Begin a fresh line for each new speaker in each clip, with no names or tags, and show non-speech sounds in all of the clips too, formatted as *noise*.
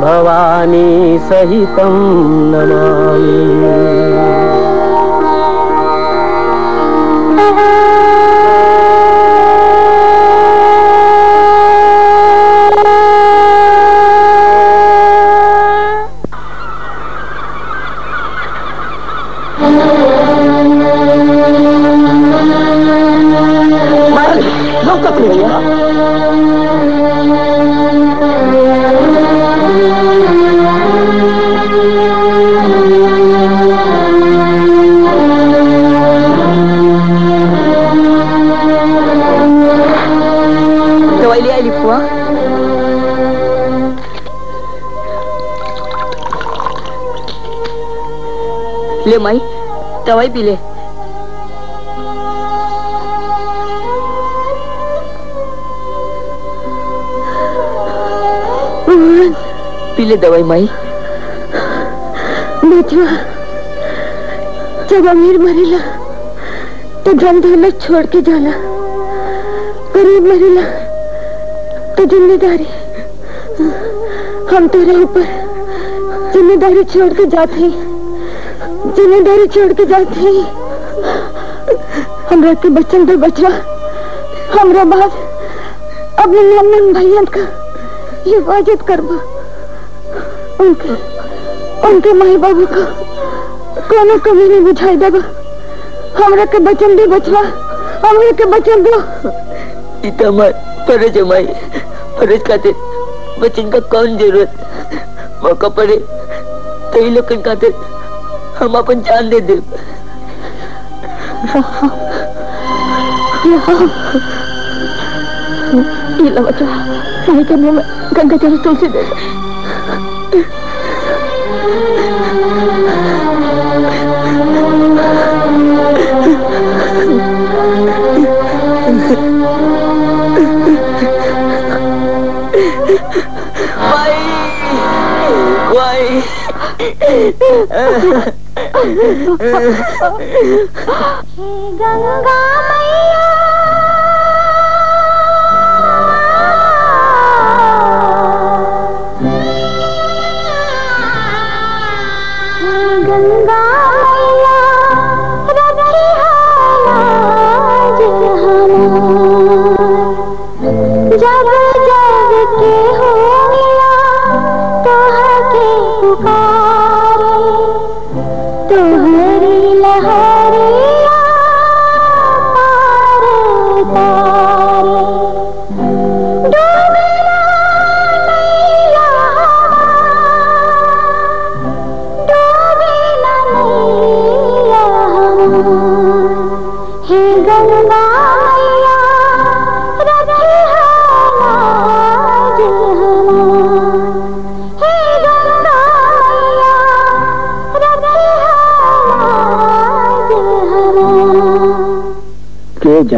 भवानी सहितं नमामि
ले माई दवाई पी ले पी ले दवाई माई
बेटिया जब अमीर मरेला तो धन दौलत छोड़ के जाला गरीब मरेला तो ज़िम्मेदारी हम तेरे ऊपर ज़िम्मेदारी छोड़ के जाते हैं ज़िम्मेदारी छोड़ के जाते हैं। हमरा के बच्चन पे बचवा हमरा बाद अपने नन्नन भैया का हिफाजत करवा उनके उनके माई बाबू का कोनो कमी नहीं बुझाई देगा हमरा के बचन दे बचवा हमरा के बचन दो।
इतना मत फरज माई। फरज खातिर बच्चन का कौन ज़रूरत? मौका पड़े तो लोग खातिर हम अपन जान दे दे
ये लो बचवा माई के मुँह में गंगा जल तुलसी दे दो
माई
गंगा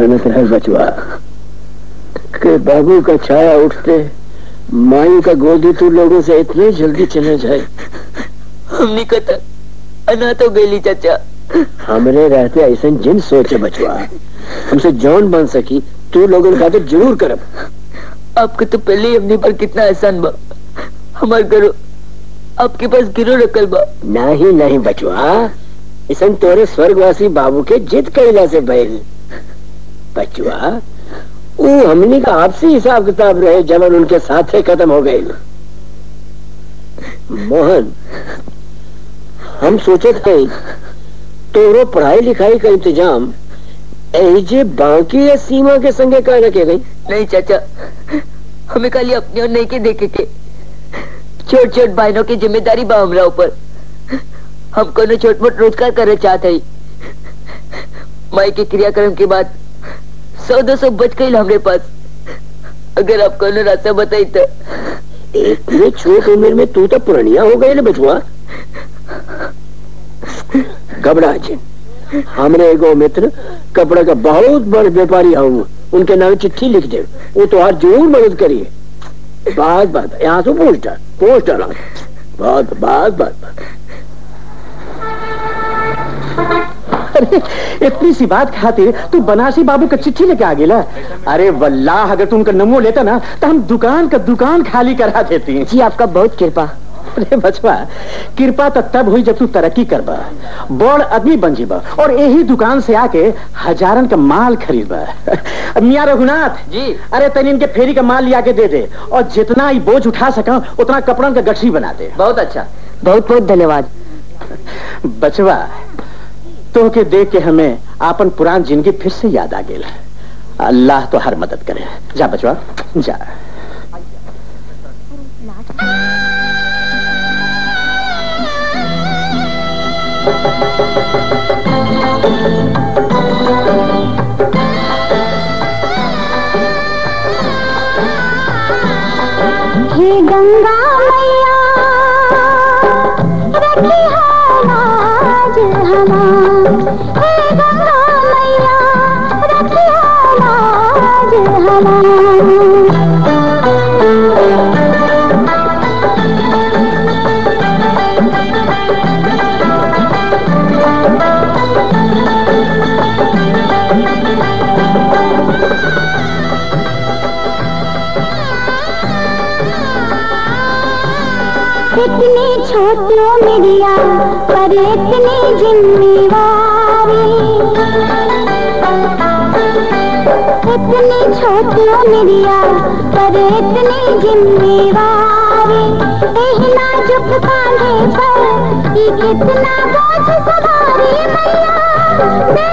जानत है बचवा। के बाबू का छाया उठते माई का गोदी तू लोगों से इतनी जल्दी चले जाए।
हमने कहा अनाथ हो गई चाचा।
हमरे रहते ऐसा जिन सोचे बचवा। हमसे जौन बन सकी तू लोगों का तो ज़रूर करब।
आपको तो पहले ही हमने पर कितना एहसान बा हमार करो आपके पास गिरो रखल बा।
नहीं नहीं बचवा। ऐसा तोरे स्वर्गवासी बाबू के जिद कैला से भइल बचवा वो हमनी का आपसी हिसाब किताब रहे जब उनके साथ ही खत्म हो गए मोहन, हम सोचे थे, तोरो पढ़ाई लिखाई का इंतज़ाम एजे बाकी या सीमा के संगे कर रखे गई?
नहीं, चाचा, हमें खाली अपने और नहीं के देखे के छोट छोट बहनों की ज़िम्मेदारी बा हमरा ऊपर हम कोनो छोट मोट रोज़गार करे चाहते माई के क्रियाक्रम के बाद सौ दो सौ बच गई हमरे पास। अगर आप कोनो रास्ता बताई तो।
इतने छोट उम्र में तू तो पुरानिया हो गए ना बचुआ घबरा जिन हमरे एगो मित्र कपड़ा का बहुत बड़ व्यापारी हूँ उनके नाम चिट्ठी लिख दे। वो तो आज ज़रूर मदद करिए। बात बात, यहाँ से पूछ डाल पूछ डाला बात बात बात बात।
अरे इतनी सी बात खातिर तू बनासी बाबू का चिट्ठी लेके आ गेला अरे वल्लाह अगर तू उनका नमो लेता ना तो हम दुकान का दुकान खाली करा देती।
जी आपका बहुत कृपा।
अरे बचवा कृपा तो तब हुई जब तू तरक्की करबा बड़ आदमी बन जीबा और यही दुकान से आके हजारन का माल खरीदबा। *laughs* मियाँ रघुनाथ
जी।
अरे तनी इनके फेरी का माल लिया के दे दे और जितना ही बोझ उठा सका उतना कपड़न का गठरी बना दे।
बहुत अच्छा। बहुत बहुत धन्यवाद।
बचवा तो के देख के हमें आपन पुरान ज़िंदगी फिर से याद आ गेल अल्लाह तो हर मदद करे। जा बचवा। जा।
गंगा छोटी उमरिया पर इतनी जिम्मेवारी। इतनी उमरिया पर इतनी जिम्मेवारी। कांधे पर कितना बोझ सवारी मैया।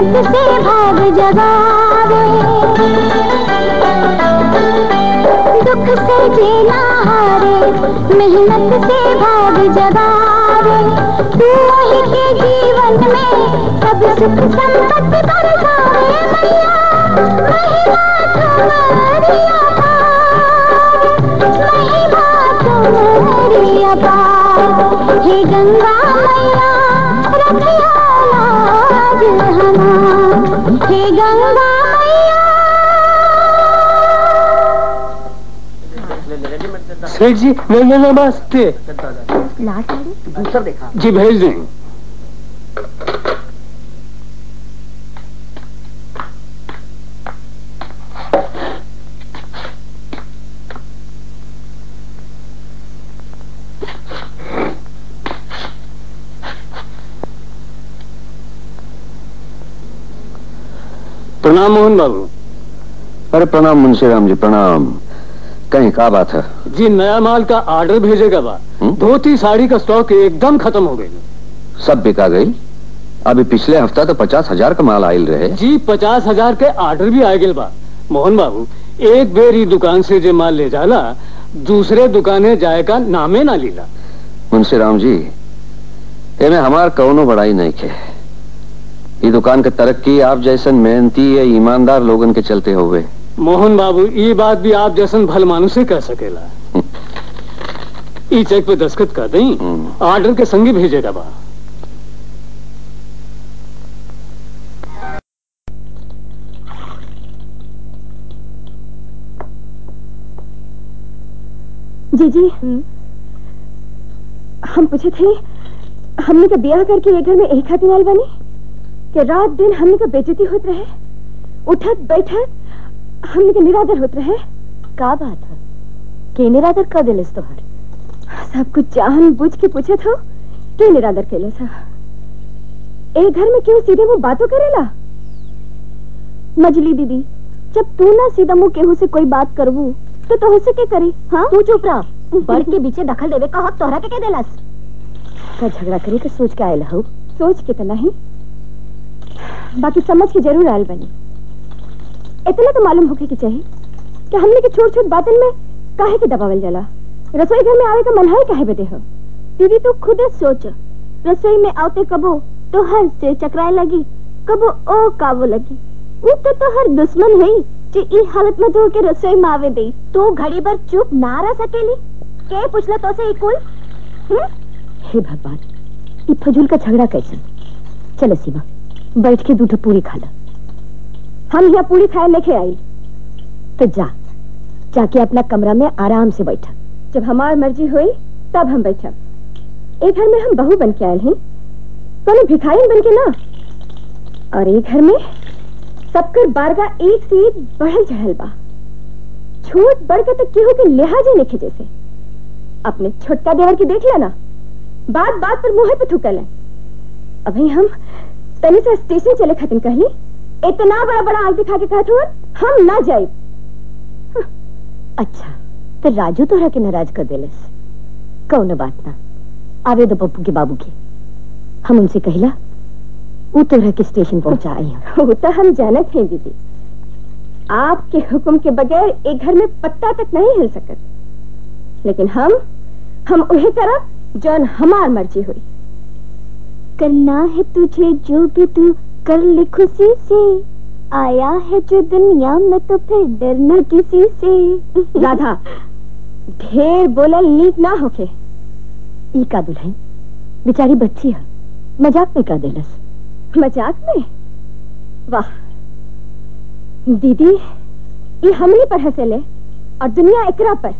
मेहनत से भाग जगावे दुख से जीना हारे मेहनत से भाग जगावे तू ही के जीवन में सब सुख संपत्ति बरसावे मैया महिमा हे गंगा
सेठ जी नहीं नमस्ते जी भेज दें। प्रणाम मोहन बाबू।
अरे प्रणाम मुंशी राम जी प्रणाम। कहीं का बात है?
जी नया माल का ऑर्डर भेजेगा बा।
हम्म?
धोती साड़ी का स्टॉक एकदम खत्म हो गई।
सब बिका गई? अभी पिछले हफ़्ता तो पचास हज़ार का माल आयल रहे।
जी पचास हज़ार के ऑर्डर भी आ गए बा। मोहन बाबू एक बेर ही दुकान से जे माल ले जाला दूसरे दुकाने जाए का नामे ना लीला।
मुंशी राम जी एमे हमार कौनो बड़ाई नहीं के ये दुकान के तरक्की आप जैसन मेहनती या ईमानदार लोगन के चलते हुए
मोहन बाबू ये बात भी आप जैसन भल मानुस से कह सकेला। ई चेक पे दस्खत कर दें
हम्म।
ऑर्डर के संगे भेजेगा बा।
जी जी हम पूछे थे हमने का ब्याह करके एक घर में एक खातिर आल बनी कि रात दिन हमने का बेचती होत रहे उठत बैठत हमने का निरादर होत रहे। का बात है? के निरादर कर दिलस तोहर? सब कुछ जान बुझ के पूछे थो के निरादर सा एक घर में क्यों सीधे वो बातों करेला? मजली दीदी जब तू ना सीधा मुँह केहू से कोई बात करबू तो तो से के करी? हाँ? तू चुप रह। बड़ के बीचे दखल देवे का हक तोहरा के के देलस? का झगड़ा करे के सोच के आयल हो सोच के तो नहीं। बाकी समझ के ज़रूर आयल बनी। इतना तो मालूम होके के चाहिए कि हमने के छोट छोट बातन में काहे के दबावल जाला रसोई घर में आवे का मनहाई काहे बदे हो?
दीदी तू खुद सोच, रसोई में आते कबो तो हर से चकराए लगी, कबो ओ काबो लगी। वो तो तो हर दुश्मन है जे ई हालत में तो के रसोई में आवे दे। तो घड़ी भर चुप ना रह सकेली? के पूछला तो से कुल?
हे भगवान ये फजूल का झगड़ा कैसे चले सीमा, बैठ के दूध पूरी खा ला।
हम यहाँ पूरी खाए लेके आई।
तो जा, जाके अपना कमरा में आराम से बैठा।
जब हमार मर्ज़ी हुई, तब हम बैठा। एक घर में हम बहू बन के आए हैं। भिखारी बन के ना? और एक घर में सबकर बारगाह एक से एक बढ़ल चढ़ल बा। छोट बड़ के तो केहू के लिहाजे नहीं जैसे अपने छोटका देवर के देख लेना। बात बात पर मुँह पे थूकल है अभी हम तनी सा स्टेशन चले खातिर कहली। इतना बड़ा बड़ा आग दिखा के हुआ हम ना जाए।
अच्छा तो राजू तोहरा के नाराज़ कर देलस कौन बात ना आवे दो पप्पू के बाबू के। हम उनसे कहला वो तोहरा के स्टेशन पहुँचा आई हैं। *laughs*
वो तो हम जानत हैं दीदी। आपके हुक्म के बगैर एक घर में पत्ता तक नहीं हिल सकत। लेकिन हम हम उहे तरफ़ जौन हमार मर्ज़ी हुई। करना है तुझे जो भी तू कर खुशी से आया है जो दुनिया में तो फिर डरना किसी से? *laughs* राधा, ढेर बोलल नीक ना होके।
ई का दुल्हन बेचारी बच्ची है। मज़ाक में कर देलस
मज़ाक में? वाह। दीदी, ये हमनी पर हंसेले और दुनिया एकरा पर।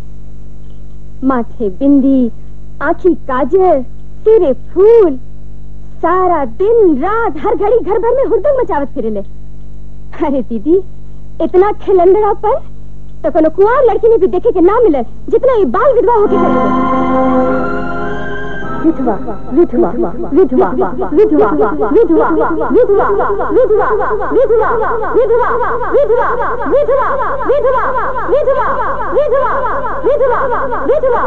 माथे बिंदी, आंखी काजल सिरे फूल सारा दिन रात हर घड़ी घर भर में हुड़दंग मचावत फिरेले अरे दीदी इतना खिलंदड़ा पर तो कोनो कुआर लड़की ने भी देखे के ना मिले जितना ये बाल विधवा होके विधवा विधवा विधवा विधवा विधवा विधवा विधवा विधवा विधवा विधवा विधवा विधवा विधवा विधवा विधवा विधवा विधवा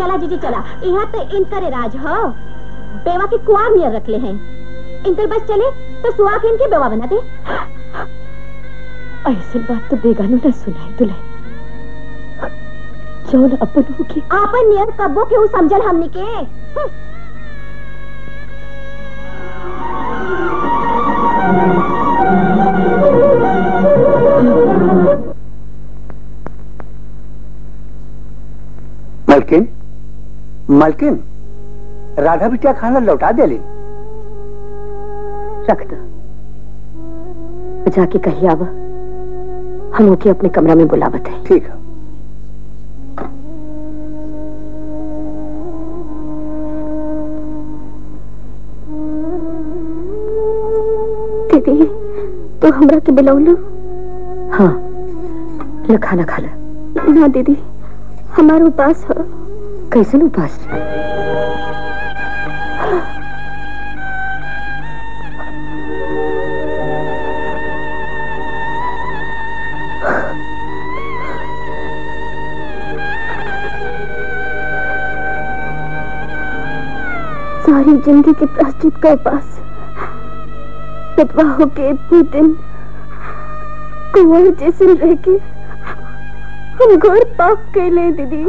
चला जीजी चला। यहाँ तो इनकर राज हो? बेवा के कुआर नियर रख ले हैं। इनकर बस चले तो सुहा के इनके बेवा बना दे।
ऐसा बात तो बेगानो न सुनाई दुल्हन जौन अपन होगी
आपन नियर कब्बो के ऊ समझल हमनी के। हम्म।
मलकिन राधा बिटिया खाना लौटा दे ली
रख दो जाके कही आवा हम ओके अपने कमरा में बुलावत है।
ठीक है।
दीदी तो हमरा के बुलौलू
हाँ। खाना खा ला।
ना दीदी हमार उपास हो।
कैसन उपास
सारी ज़िंदगी के प्राश्चित का उपास विधवा होके इतने दिन कुंवर जैसे रह के हम घोर पाप कैले दीदी।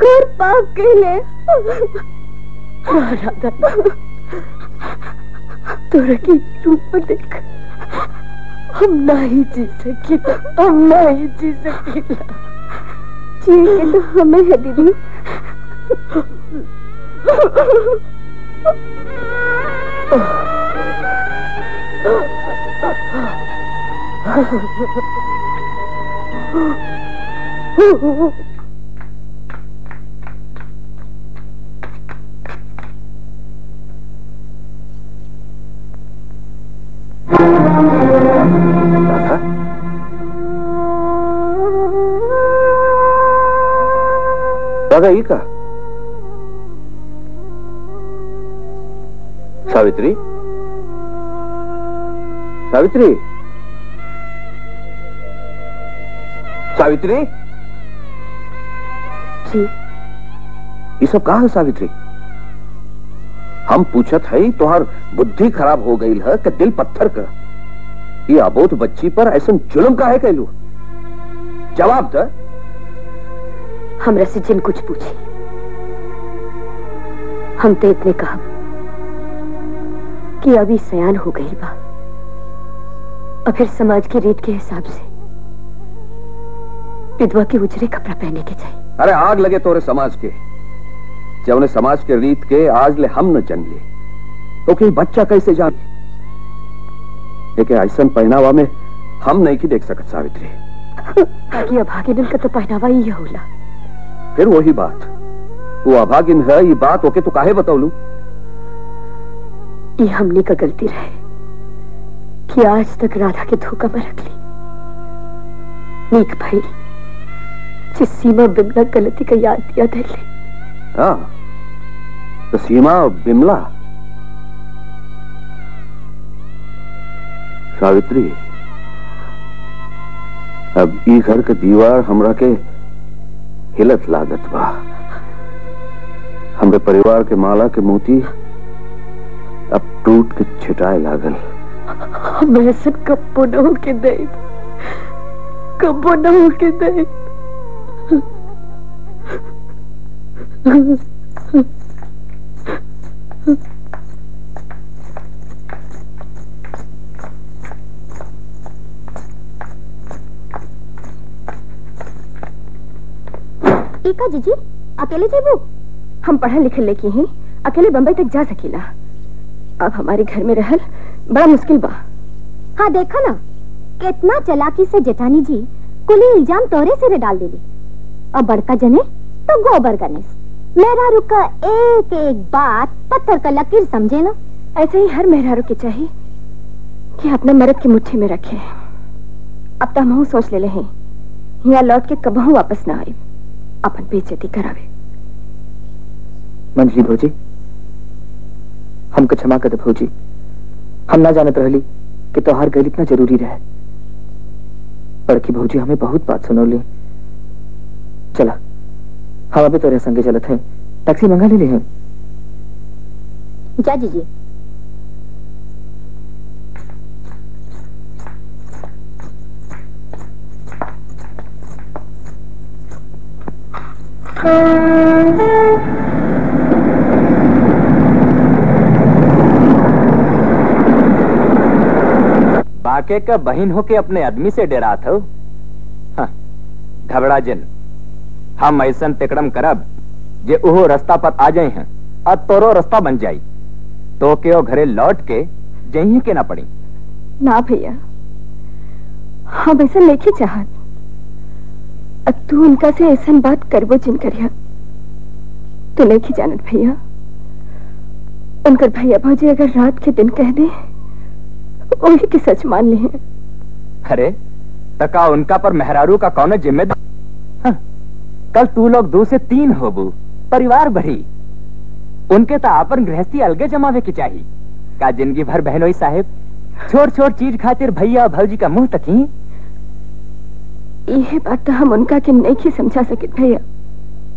घोर पाप कैले
राधा तोरा की रूप देख, हम नहीं जी सकेला हम नहीं जी सकेला
जी के तो हमें है दीदी।
राधा राधा ये का सावित्री सावित्री सावित्री
जी
ये सब कहा है सावित्री हम पूछत है तोहार बुद्धि खराब हो गई है कि दिल पत्थर का ये अबोध बच्ची पर ऐसा जुल्म का है कहलू जवाब द
हमरा से जिन कुछ पूछे। हम तो इतने कहा कि अभी सयान हो गई बा और फिर समाज की रीत के हिसाब से विधवा के उजरे कपड़ा पहने के चाहिए।
अरे आग लगे तोरे समाज के। जब उन्हें समाज के रीत के आज ले हम न जन ले तो कि बच्चा कैसे जान लेकिन ऐसा पहनावा में हम नहीं की देख सकत सावित्री।
ताकि अभागे का तो पहनावा ही होला।
फिर वही बात। वो अभागिन है ये बात ओके तो काहे बतौलू?
ये हमने का गलती रहे कि आज तक राधा के धोखा में रख ली। नीक भाई जिस सीमा बिमला गलती का याद दिया दिल ले।
हाँ तो सीमा बिमला। सावित्री अब ई घर के दीवार हमरा के हिलत लागत बा। हमरे परिवार के माला के मोती अब टूट के छिटाए लागल।
हम ऐसा कब्बो न हो के दे। कब्बो न हो के दे।
एका जीजी, अकेले जेबू हम पढ़ल लिखल लेके ही अकेले बम्बई तक जा सकीला। अब हमारे घर में रहल बड़ा मुश्किल बा। हाँ देखा ना, कितना चलाकी से जेठानी जी कुली इल्ज़ाम तोरे सिरे डाल देली। और बड़का जने तो गोबर गणेश मेरा रुका एक एक बात पत्थर का लकीर समझे ना
ऐसे ही हर मेहरारू के चाहिए कि अपने मर्द की मुट्ठी में रखे। अब तो हम सोच ले हैं यहाँ लौट के कबहू वापस ना आए। अपन बेइज्जती करावे।
मंजली भौजी हमको क्षमा कर भौजी। हम ना जानत रहली कि तोहार गैल इतना ज़रूरी रहे। बड़की भौजी हमें बहुत बात सुनौली चला हम अभी तोरे संगे चलत हैं। टैक्सी मंगा ले ले हैं?
जा जीजी
बाके का बहन हो के अपने आदमी से डेरा था हाँ, घबरा जिन। हम ऐसा तिकड़म करब जे ओहो रास्ता पर आ जाए हैं और तोरो रास्ता बन जाई तो के ओ घरे लौट के जही के ना पड़ी।
ना भैया हम ऐसा नहीं चाहत अब तू उनका से ऐसा बात करबो जिन करिया तू नहीं जानत भैया। उनकर भैया भौजी अगर रात के दिन कह दे वही की सच मान ली है।
अरे तका उनका पर मेहरारू का कौन जिम्मेदार? हाँ, कल तू लोग दो से तीन होबू परिवार बढ़ी। उनके तो आपन गृहस्थी अलगे जमावे की चाहिए। का ज़िंदगी भर बहनोई साहेब छोट छोट चीज़ खातिर भैया और भौजी का मुँह तकी?
यह बात तो हम उनका के नहीं की समझा सके भैया?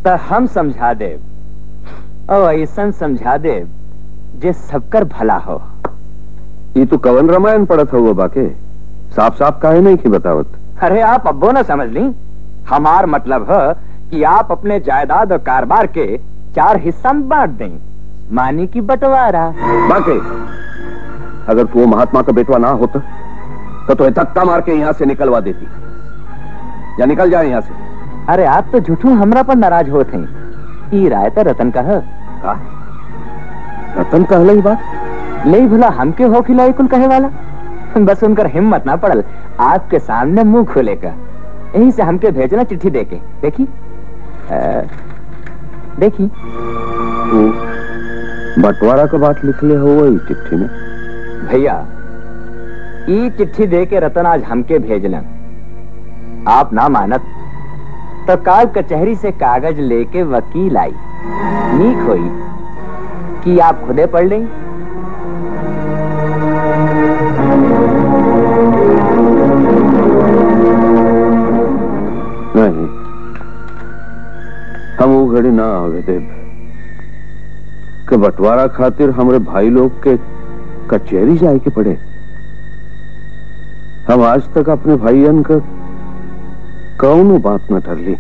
तो हम समझा दे ओ ऐसा समझा दे जे सबकर भला हो।
ये तो कवन रामायण पड़त हुआ बाके? साफ़ साफ़ काहे नहीं की बतावत?
अरे आप अब्बो ना समझ ली। हमार मतलब है कि आप अपने जायदाद और कारोबार के चार हिस्सा में बांट दें। मानी की बंटवारा।
बाके अगर तू महात्मा का बेटवा ना होता तो तुम्हें धक्का मार के यहाँ से निकलवा देती। या निकल जाए यहाँ से।
अरे आप तो झूठू हमरा पर नाराज़ होते हैं। ई राय तो रतन का है
का? रतन कहले ही बात।
नहीं भला हमके हो खिलाई कुल कहे वाला? बस उनकर हिम्मत ना पड़ल आपके सामने मुँह खोले का। यहीं से हमके भेजना चिट्ठी देके देखी? अ, देखी?
बंटवारा का बात लिखले हो वही चिट्ठी में?
भैया ई चिट्ठी दे के रतन आज हमके भेजलन। आप ना मानत। तो काल कचहरी से कागज़ लेके वकील आई। नीक होई कि आप खुदे पढ़ लें।
नहीं, हम वो घड़ी ना आवे देव। के बंटवारा खातिर हमरे भाई लोग के कचहरी जाए के पड़े। हम आज तक अपने भाईयन का कौनो बात न ઠરલી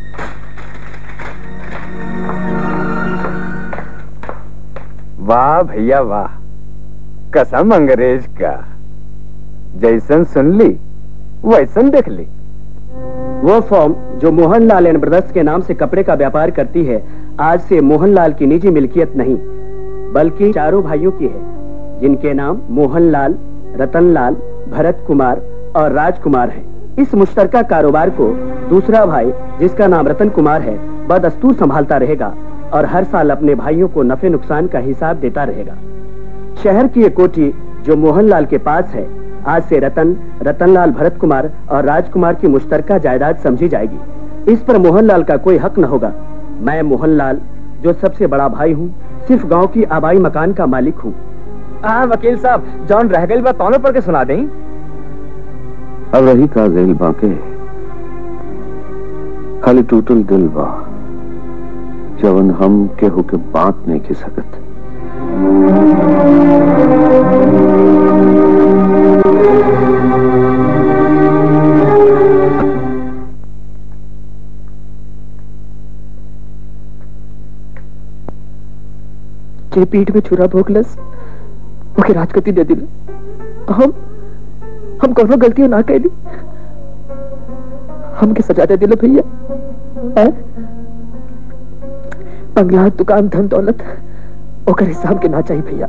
वाह भैया वाह, कसम अंग्रेज़ का। जैसन सुन ली, वैसन देख ली।
वो फॉर्म जो मोहनलाल एंड ब्रदर्स के नाम से कपड़े का व्यापार करती है, आज से मोहनलाल की निजी मिल्कियत नहीं, बल्कि चारों भाइयों की है, जिनके नाम मोहनलाल, रतनलाल, भरत कुमार और राजकुमार हैं। इस मुश्तरका कारोबार को दूसरा भाई जिसका नाम रतन कुमार है बदस्तूर संभालता रहेगा और हर साल अपने भाइयों को नफे नुकसान का हिसाब देता रहेगा। शहर की एक कोठी जो मोहनलाल के पास है आज से रतन रतनलाल भरत कुमार और राजकुमार की मुश्तरका जायदाद समझी जाएगी। इस पर मोहनलाल का कोई हक न होगा। मैं मोहनलाल जो सबसे बड़ा भाई हूँ सिर्फ़ गाँव की आबाई मकान का मालिक हूँ।
हाँ वकील साहब जॉन रह गई बात पर के सुना दें।
अब रही का बाके खाली टूटल दिल बा जवन हम केहू के बात नहीं की सकत।
जे पीठ में छुरा भोगलस ओके राजगति दे दिल। हम हम कोनो गलतियाँ ना कैली हमके सजा दे दिलो भैया। बंगला दुकान धन दौलत ओकर हिसाब के ना चाहिए भैया।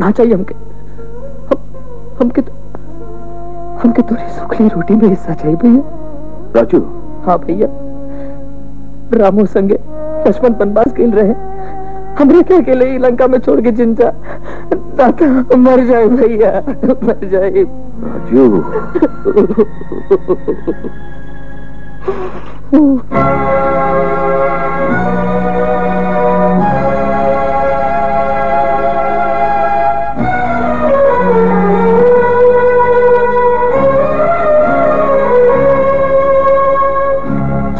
ना चाहिए हमके। हम हमके तो हमके तोरी सुखली रोटी में हिस्सा चाहिए भैया।
राजू।
हाँ भैया। रामो संगे लक्ष्मण बनवास खेल रहे। हमरे के अकेले ही लंका में छोड़ के चिंता दाता मर जाए भैया। मर जाए।
राजू। *laughs*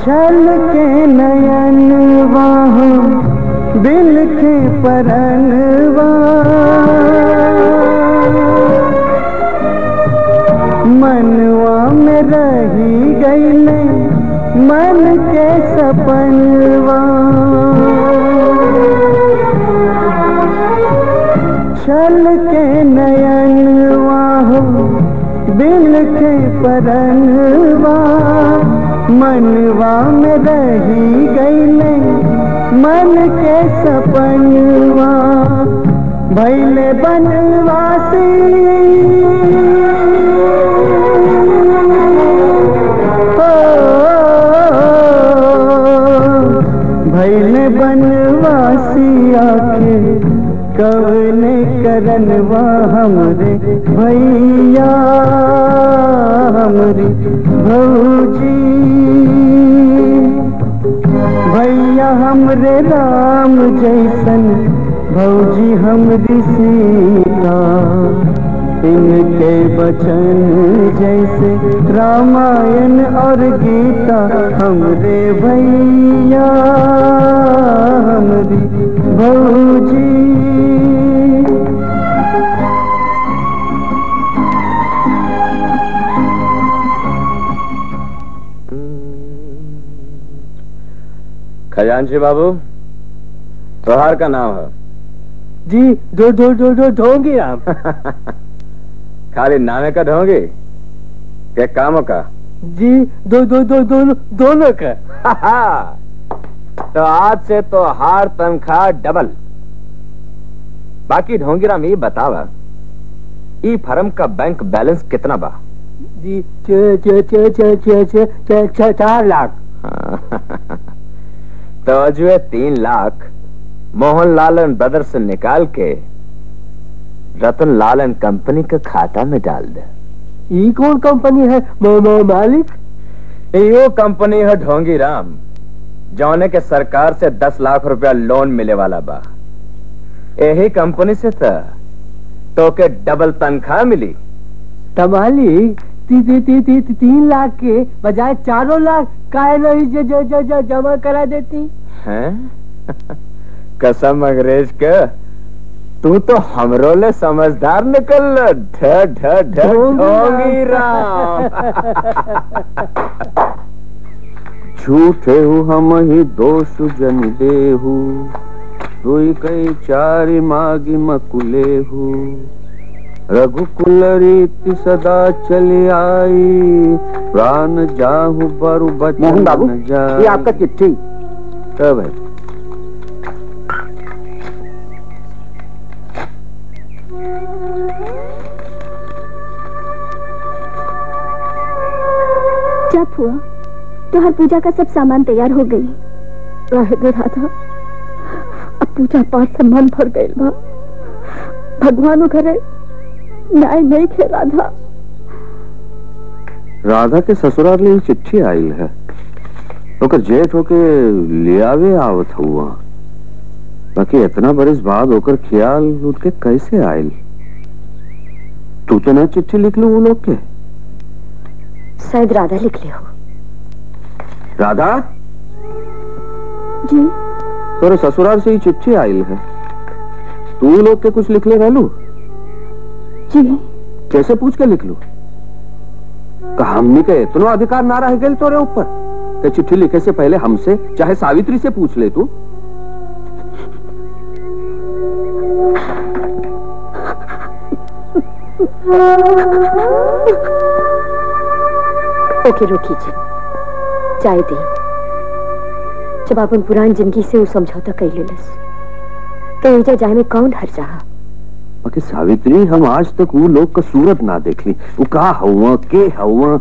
छल के नयन वहाँ दिल के परनवा छल के नयन वाहो, दिल के परनवा। मनवा में रही गई मन के सपनवा। भैले बनवासी हमरे भैया, हमरी भौजी। भैया हमरे राम जैसन, भौजी हमरी सीता। इनके बचन जैसे रामायण और गीता, हमरे भैया, हमरी भौजी।
कांची बाबू त्योहार का नाम है।
जी दो दो दो दो ढोंगे आप। *laughs*
खाली नामे का ढोंगे क्या कामों का?
जी दो दो दो दो दोनों का। *laughs*
तो आज से तो हार तनखा डबल। बाकी ढोंगीराम ये बतावा ई फर्म का बैंक बैलेंस कितना बा?
जी चार लाख।
तो तीन लाख। मोहनलाल एंड ब्रदर से निकाल के रतन लाल एंड कंपनी के खाता में डाल दे।
ये कौन कंपनी है? मो, मो, मालिक?
यो कंपनी है ढोंगी राम जौने के सरकार से दस लाख रुपया लोन मिले वाला बा। यही कंपनी से था तो के डबल तनख्वाह मिली।
तमाली ती, ती, ती, ती, ती, तीन लाख के बजाय चारों लाख काहे नहीं ज, ज, ज, ज, जमा करा देती?
हैं? कसम अंग्रेज़ के तू तो हमरो ले समझदार निकल ढ ढ ढोंगी राम।
झूठे हूँ हम ही दोष जन देहू दुई कई चारि मागी मकुले हु रघुकुल रीति सदा चली आई। प्राण जाहु बरु बचन
मोहन बाबू ये आपका चिट्ठी।
सब है।
जब हुआ तो हर पूजा का सब सामान तैयार हो गई।
रहे दे राधा अब पूजा पाठ सम्मान भर गए बा भगवान घरे न्याय नहीं खे राधा।
राधा के ससुराल में चिट्ठी आयल है। ओकर जेठ होके लियावे आवत हुआ। बाकी इतना बरिस बाद ओकर ख्याल उठ कैसे आयल? तू तो ना चिट्ठी लिख लू वो लोग के?
शायद राधा लिख ले हो।
राधा?
जी।
तोरे ससुराल से ही चिट्ठी आयल है। तू लोग के कुछ लिख ले रहलू
जी
कैसे पूछ के लिख लू? का के इतना अधिकार ना रह गए तोरे ऊपर। कि चिट्ठी लिखे से पहले हमसे, चाहे सावित्री से पूछ ले तू।
ओके जी चाय दी। जब अपन पुरान ज़िंदगी से वो समझौता कर लेलस तो एजा जाए में कौन हर रहा
बाकी सावित्री, हम आज तक वो लोग का सूरत ना देख ली। वो कहा हुआ, के हुआ?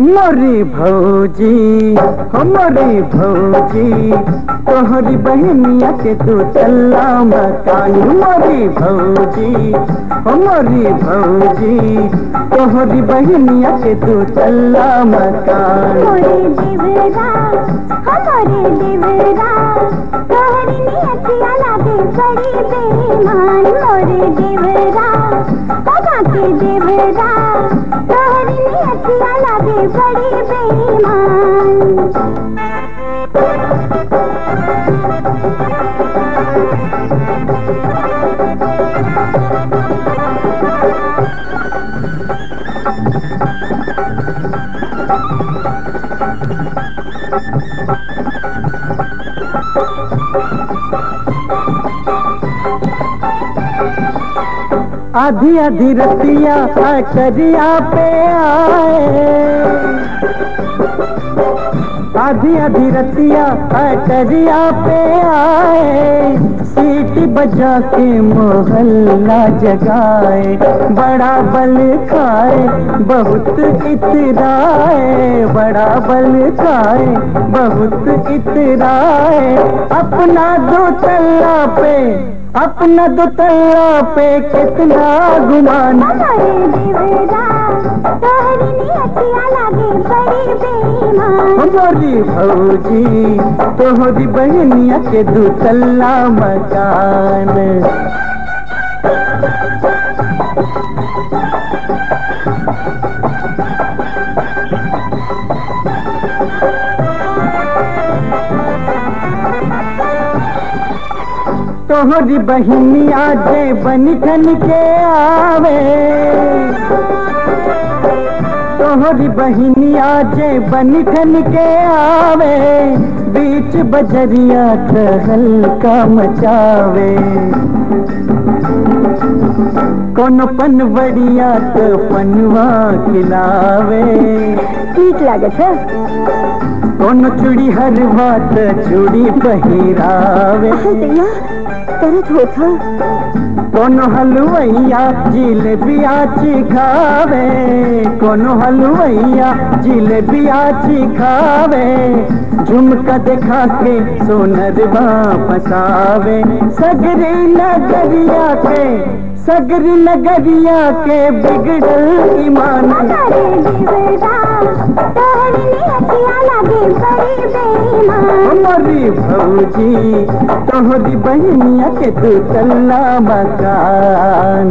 मोरी भौजी, हमारी भौजी तोहरी बहनिया के तू चल्ला मकान। मोरी भौजी, हमारी भौजी, तोहरी बहनिया के तू चल्ला मकान।
देवरा तोहरी नियतिया लागे बड़ी मोरे। तोहरी नियतिया लागे बड़ी
आधी आधी रतिया करिया पे आए। आधी आधी रतिया करिया पे आए। सीटी बजा के मोहल्ला जगाए। बड़ा बल खाए, बहुत इतराए। बड़ा बल खाए, बहुत इतराए। अपना दो तल्ला पे अपना दो तल्ला पे कितना गुमान।
हमारे देवरा तोहरी नियतिया लागे बड़ी बेईमान।
हमारी भौजी तोहरी बहनिया के दो तल्ला मकान तोहरी बहनिया जे बन ठन के आवे। तोहरी बहनिया जे बन ठन के आवे। बीच बजरिया हल्का मचावे। कोनो पनवड़िया तो पनवा खिलावे।
ठीक लागत है
कोनो चूड़ी हर बात चूड़ी पहिरावे।
तरत होता
कोनो हलवैया जिलेबिया खावे कोनो हलवैया जिलेबिया खावे झुमका दिखा के सोनर फसावे सगरी नगरिया के सगरी नगरिया के बिगड़ल ईमान।
हमारी
भौजी तोहरी बहनिया के तू चल्ला मकान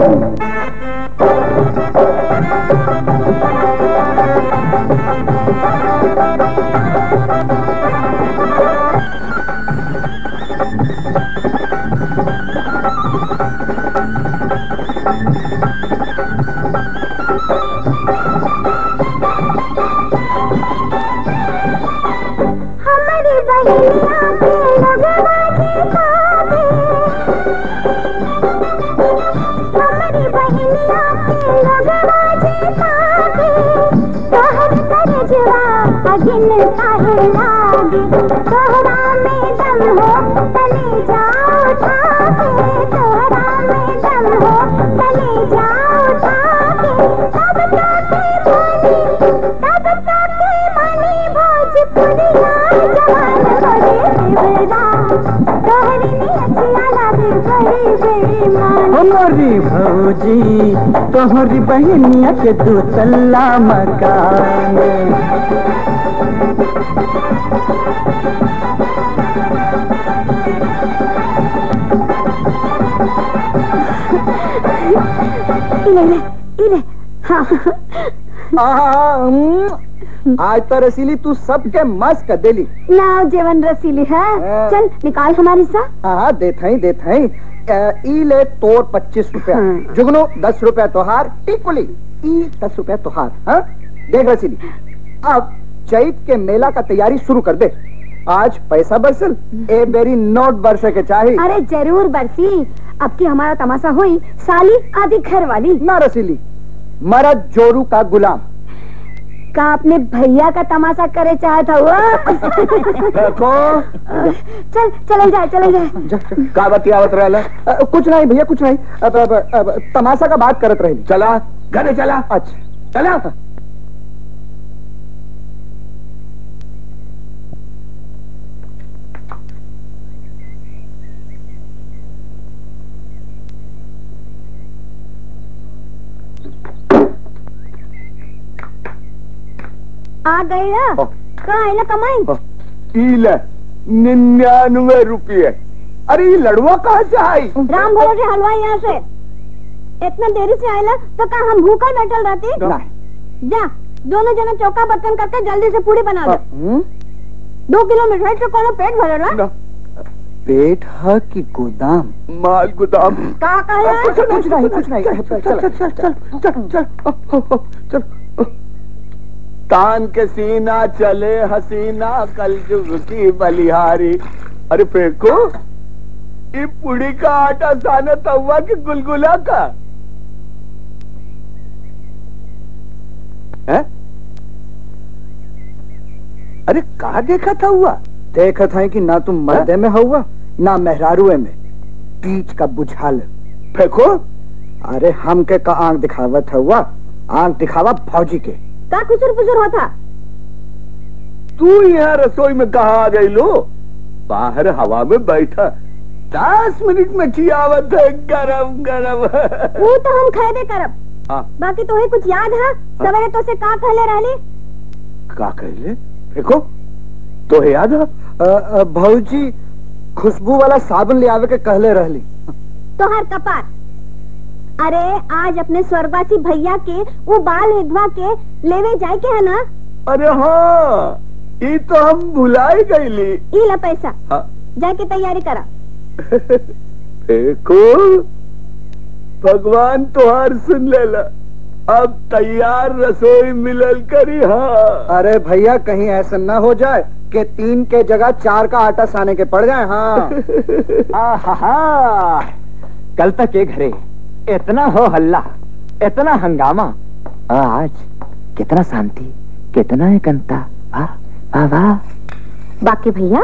हमारी भौजी तोहरी बहनिया के तू तल्ला मकान।
इले इले इले हाँ।
आज तो रसीली तू सबके मस्त कर देली।
ना जेवन रसीली है।
हाँ।
चल निकाल हमारी सा।
हाँ देत हई देत अ, ई ले तोर पच्चीस रुपया।
हाँ।
जुगनू दस रुपया तोहार टिकुली ई दस रुपया तोहार हाँ? देख रसीली। अब चैत के मेला का तैयारी शुरू कर दे। आज पैसा बरसल ए बेरी नोट बरसे के चाहिए
अरे ज़रूर बरसी। अब की हमारा तमाशा हुई साली आदि घर वाली।
ना रसीली मरद जोरू का गुलाम।
का अपने भैया का तमाशा करे चाहता वो
देखो।
चल चले जाए चले जाए
का बतियावत रहला
अ, कुछ नहीं भैया कुछ नहीं। अब, अब, अब, तमाशा का बात करत रही।
चला घरे चला।
अच्छा।
चला।
आ
हाँ।
कहाँ है कमाई
ले निन्यानवे रुपये अरे ये लड़ुआ कहाँ से आई
राम भरोसे हलवाई यहाँ से इतना देरी से आयला तो कहा हम भूखा बैठल रहती जा दोनों जना चौका बर्तन करके जल्दी से पूरी बना दो
हम्म?
दो किलो मिठाई से कोनो पेट भरेला
ना,
पेट है कि गोदाम
माल गोदाम
का कहला
कुछ नहीं कुछ नहीं चल चल चल चल
चल चल तान के सीना चले हसीना कल जुग की बलिहारी। अरे फेंको ये पुड़ी का आटा साना तवा की गुलगुला का? है? अरे कहा देखा था हुआ?
देखा था कि ना तुम मर्दे में हुआ ना मेहरारुए में। बीच का बुझाल।
फेंको।
अरे हम के का आँख दिखावत हुआ? आँख दिखावा फौजी के।
का कुसुर पुसुर होता?
तू यहाँ रसोई में कहा आ गई लो? बाहर हवा में बैठा। दस मिनट में खियावत है गरम गरम।
वो तो हम खैबे करब
हाँ।
बाकी तो है कुछ याद है? सवेरे तो से का कहले रहली
का कहले देखो तो है? याद है
भौजी खुशबू वाला साबुन ले आवे के कहले रहली
तो हर कपार। अरे आज अपने स्वर्गवासी भैया के वो बाल विधवा के लेवे जाए के है ना?
अरे हाँ ये तो हम भुलाई गईली।
ई ला पैसा।
हाँ।
जाए के तैयारी करा। *laughs*
देखो भगवान तुहार सुन लेला। अब तैयार रसोई मिलल करी हाँ।
अरे भैया कहीं ऐसा न हो जाए कि तीन के जगह चार का आटा साने के पड़ जाए हाँ। *laughs*
आहा कल तक के घरे। इतना हो हल्ला इतना हंगामा। आज कितना शांति कितना एकंता। वाह वाह वाह।
बाकी भैया?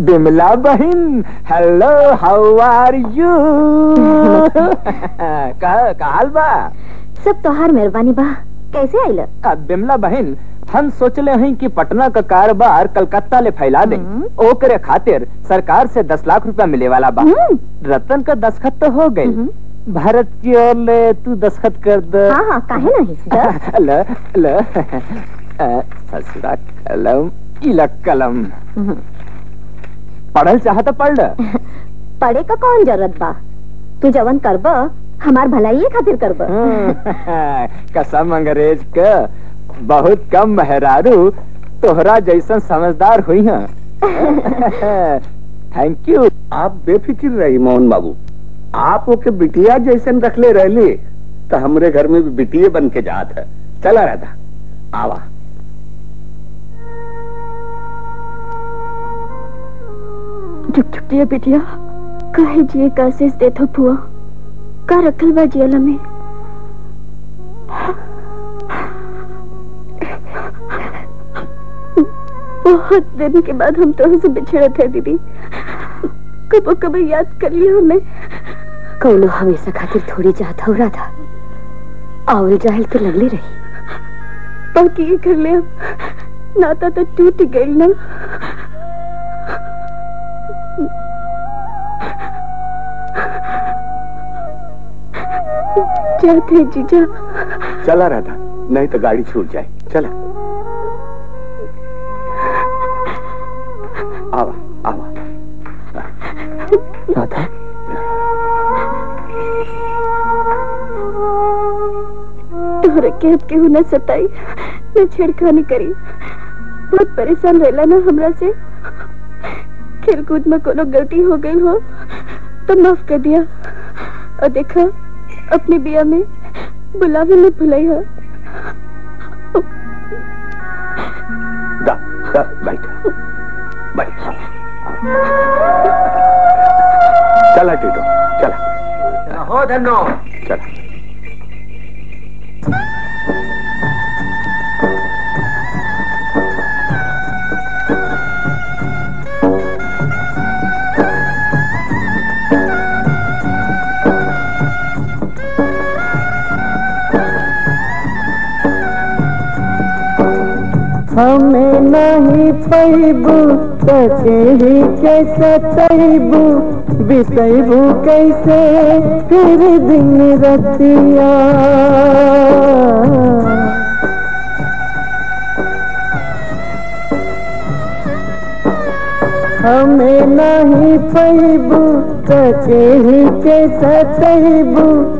बिमला बहन हेलो हाउ आर यू कहा का हाल बा?
सब तोहार मेहरबानी बा। कैसे आइल?
बिमला बहन हम सोचले हैं कि पटना का कारोबार कलकत्ता ले फैला दे।
हम्म।
ओकरे खातिर सरकार से दस लाख रुपया मिले वाला बा।
हम्म।
रतन का दस्खत तो हो गई।
हम्म।
भारत की ओर ले तू दस्खत कर दे।
हाँ हाँ काहे नहीं। *laughs*
ल ल। ससुरा कलम इलक कलम। पढ़ल चाह तो पढ़ *laughs*
पढ़े का कौन ज़रूरत बा? तू जवन करब हमार भलाई खातिर करब। *laughs*
कसम अंग्रेज़ का बहुत कम मेहरारू तोहरा जैसन समझदार हुई है। थैंक यू
आप बेफिक्र रही मोहन बाबू। आप ओके बिटिया जैसन रखले रहली तो हमरे घर में भी बिटिये बन के जात है। चला रहता आवा।
चुप चुप दिया बिटिया। काहे जिए का आशीष देत हो धक्का रखल बा जेल में
बहुत दिन के बाद हम तो उसे बिछड़े थे दीदी। कबो कबो याद कर लिया हमें
कौनो हमेशा खातिर थोड़ी चाहत हो रहा था आवल जाहिल तो लगली रही।
बाकी की कर ले। नाता तो टूट गई ना। जाते जीजा
चला। राधा नहीं तो गाड़ी छूट जाए। चला। आवा आवा।
राधा।
तोहरे के अब केहू न सताई न छेड़खानी करी। बहुत परेशान रहला ना हमरा से। खेलकूद में कोनो गलती हो गई हो तो माफ़ कर दिया। और देखा अपने बिया में बुलावे में भुलाई है।
दा दा बैठ। बैठ। चला टीटो चला।
हो धन्नो।
चला।
हमें नहीं पैबू सकेही कैसे तैबू बिसैबू कैसे, फिर दिन रतिया। हमें नहीं पैबू सकेही कैसे तैबू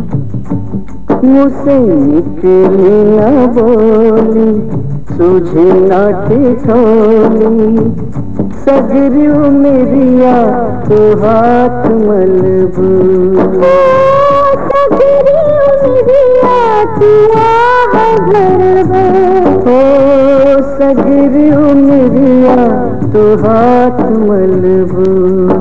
मुँह से निकलिया बोली सूझी ना ठिठोली सगरियो मेरिया तो हाथ मलबू ओ सगरियो मेरिया तो हाथ मलबू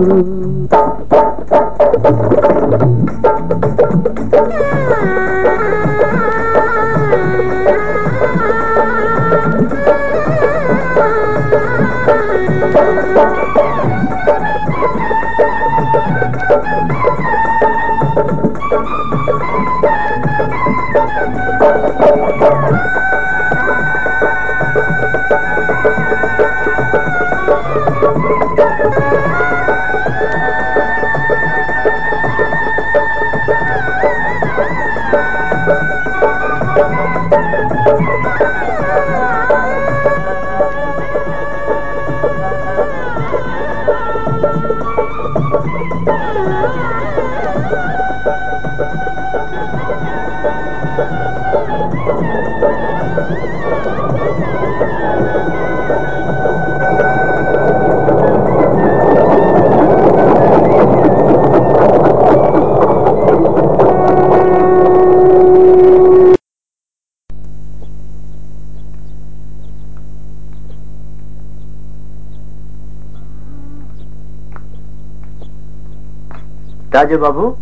बाबू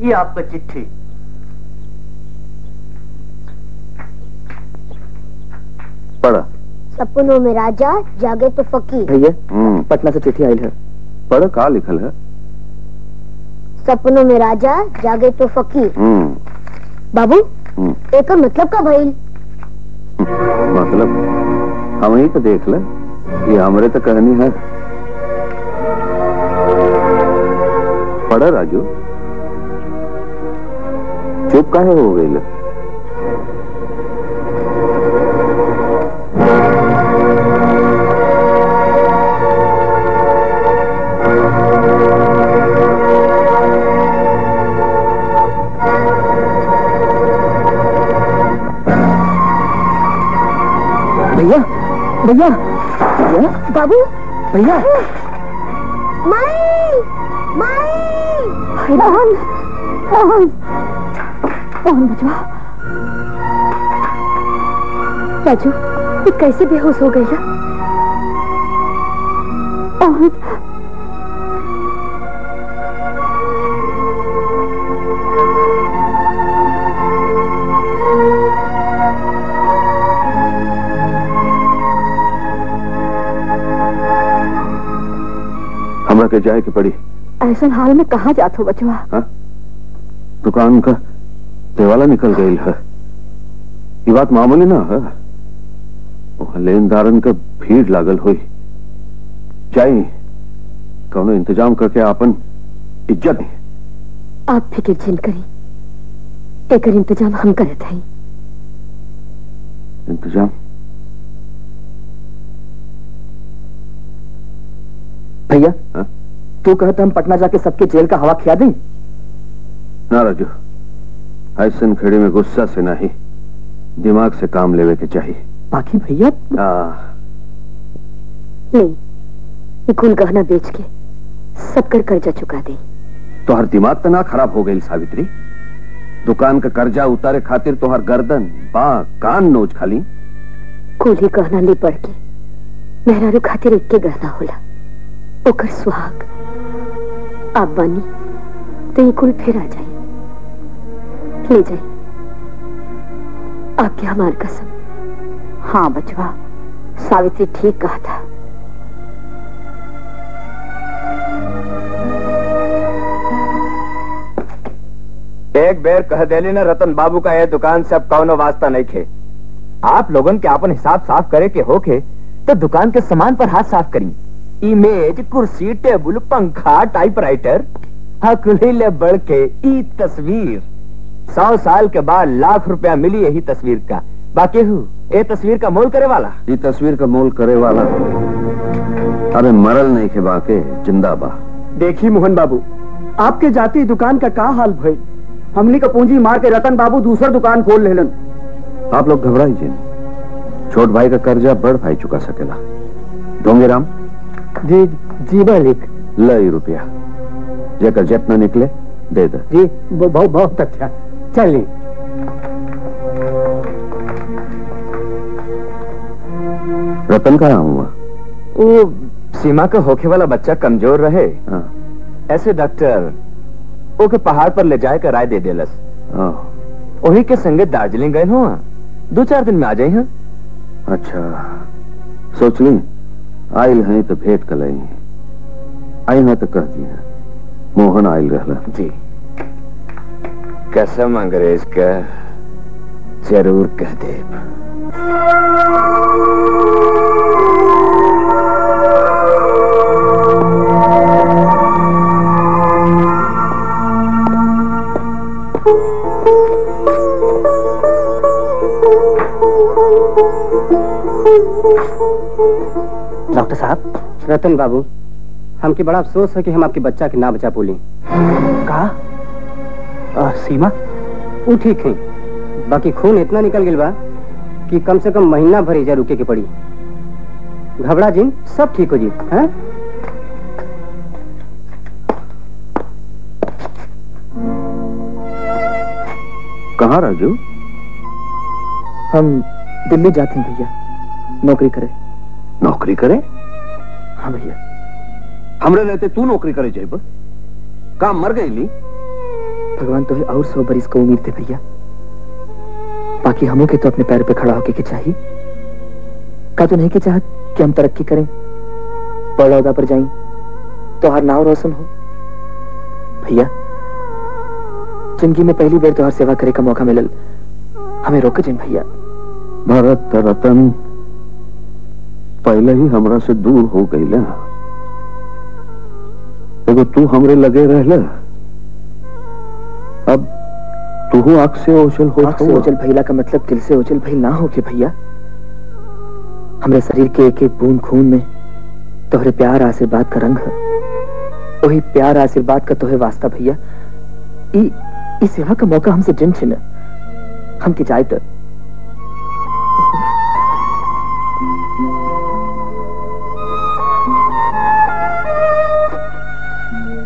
ये आपका चिट्ठी।
पढ़ा।
सपनों में राजा जागे तो फकीर।
भैया
हम्म
पटना से चिट्ठी आई है।
पढ़ का लिखल है?
सपनों में राजा जागे तो फकीर।
हम्म।
बाबू
हम्म।
एक मतलब का भइल?
मतलब? हम ही तो देख ले। ये हमरे तो कहनी है। पढ़ राजू। चुप काहे हो गई ले?
भैया भैया भैया
बाबू
भैया
माई माई मोहन
मोहन मोहन बचवा
राजू ये कैसे बेहोश हो गई
है?
हमरा के जाए के पड़ी।
ऐसा हाल में कहा जात हो बचवा
हाँ? दुकान का देवाला निकल गई है। ये बात मामूली ना है। लेनदारन का भीड़ लागल हुई। जाई कौनो इंतज़ाम करके आपन इज़्ज़त।
आप फ़िक्र जिन करी। एकर इंतज़ाम हम करे थे
इंतज़ाम?
भैया
हाँ?
तू कहता हम पटना जाके सबके जेल का हवा खिया दें?
ना राजू। ऐसन खेड़े में गुस्सा से नहीं दिमाग से काम लेवे के चाहिए।
बाकी भैया?
नहीं कुल गहना बेच के सबकर कर्जा चुका दे।
तो हर दिमाग तो ना खराब हो गई सावित्री। दुकान का कर्जा उतारे खातिर तो हर गर्दन बाँ कान नोच खाली।
कुल ही गहना ले पड़ के मेहरारू खातिर एक के गहना होला। ओकर सुहाग। आप बानी तो ये कुल फिर आ जाए। ले जाए। आपके हमार कसम।
हाँ बचवा सावित्री ठीक कहा था।
एक बेर कह देली ना, रतन बाबू का ये दुकान से अब कौनो वास्ता नहीं खे। आप लोगन के अपन हिसाब साफ़ करे के होके तो दुकान के सामान पर हाथ साफ़ करी। इमेज, कुर्सी, टेबल, पंखा, टाइपराइटर हकुली ले बढ़ के ई तस्वीर। सौ साल के बाद लाख रुपया मिली यही तस्वीर का। बाकी हूँ ये तस्वीर का मोल करे वाला?
ये तस्वीर का मोल करे वाला? अबे मरल नहीं के बाके ज़िंदा बा।
देखी मोहन बाबू आपके जाती दुकान का का हाल भई? हमनी का पूंजी मार के रतन बाबू दूसर दुकान खोल लेलन।
आप लोग घबराई जिन छोट भाई का कर्जा बड़ भाई चुका सकेला। दोंगे राम?
जी जी मालिक
लई रुपया। जेकर जितना निकले दे दे।
जी बहुत बहुत अच्छा। चलिए।
रतन कहाँ हुआ?
वो सीमा का होखे वाला बच्चा कमज़ोर रहे।
हाँ,
ऐसे डॉक्टर ओके पहाड़ पर ले जाए का राय दे देलस
हाँ,
वही के संगे दार्जिलिंग गए हुआ। दो चार दिन में आ जाए हैं?
अच्छा। सोच ली। आयल है तो भेंट कलई आई हैं तो कह दिया मोहन आयल रहला
जी। कसम अंग्रेज़ का ज़रूर कह दे।
डॉक्टर साहब?
रतन बाबू हमके बड़ा अफसोस है कि हम आपके बच्चा के ना बचा बोली
कहा? सीमा?
वो ठीक है। बाकी खून इतना निकल गया बा कि कम से कम महीना भर इजा रुके के पड़ी। घबरा जिन सब ठीक हो जी हैं?
कहाँ राजू?
हम दिल्ली जाते हैं भैया। नौकरी करे।
नौकरी करे?
हाँ भैया।
हमरे रहते तू नौकरी करे जाए काम मर गई ली।
भगवान तो और सौ बरिस को उम्मीद थे भैया। बाकी हमों के तो अपने पैर पे खड़ा होके चाहिए। का तो नहीं के चाहत कि हम तरक्की करें? बड़ औदा पर जाएँ तो हर नाव रोशन हो। भैया, ज़िंदगी में पहली बार तोहर सेवा करे का मौका मिलल। हमें रोके जिन भैया।
भरत रतन पहले ही हमरा से दूर हो गई एगो तू हमरे लगे रहले। अब तू आँख से ओझल हो
आँख से ओझल भैला का मतलब दिल से ओझल भई ना हो के भैया। हमरे शरीर के एक एक बूंद खून में तोहरे प्यार आशीर्वाद का रंग है। वही प्यार आशीर्वाद का तोहे वास्ता भैया ई ई सेवा का मौका हमसे जिन छिन। हम की जाए तो।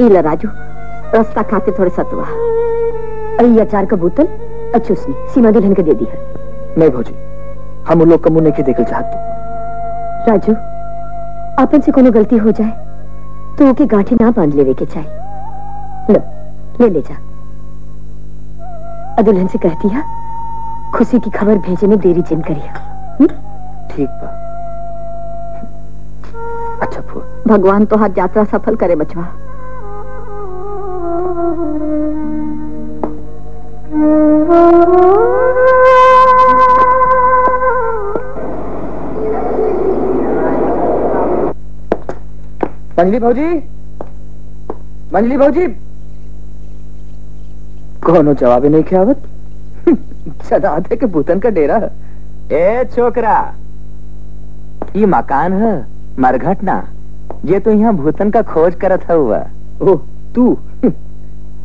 इला राजू रास्ता खाते थोड़े सतवा
और ये अचार का बोतल अच्छा उसने सीमा दुल्हन के दे दी है।
नहीं भौजी हम उन लोग का मुँह नहीं देखल चाहत तो।
राजू अपन से कोनो गलती हो जाए तो ओके गांठी ना बाँध लेवे के चाहे। लो ले ले जा। और दुल्हन से कहती है खुशी की खबर भेजे में देरी जिन करिया
ठीक बा। अच्छा
भगवान तो हर यात्रा सफल करे बचवा।
मंजली भौजी मंजली भौजी कोनो जवाब ही नहीं खियावत *laughs* सदा थे के भूतन का डेरा है।
ए छोकरा ये मकान है मरघट ना ये तो यहाँ भूतन का खोज करत हुआ।
ओ तू? *laughs*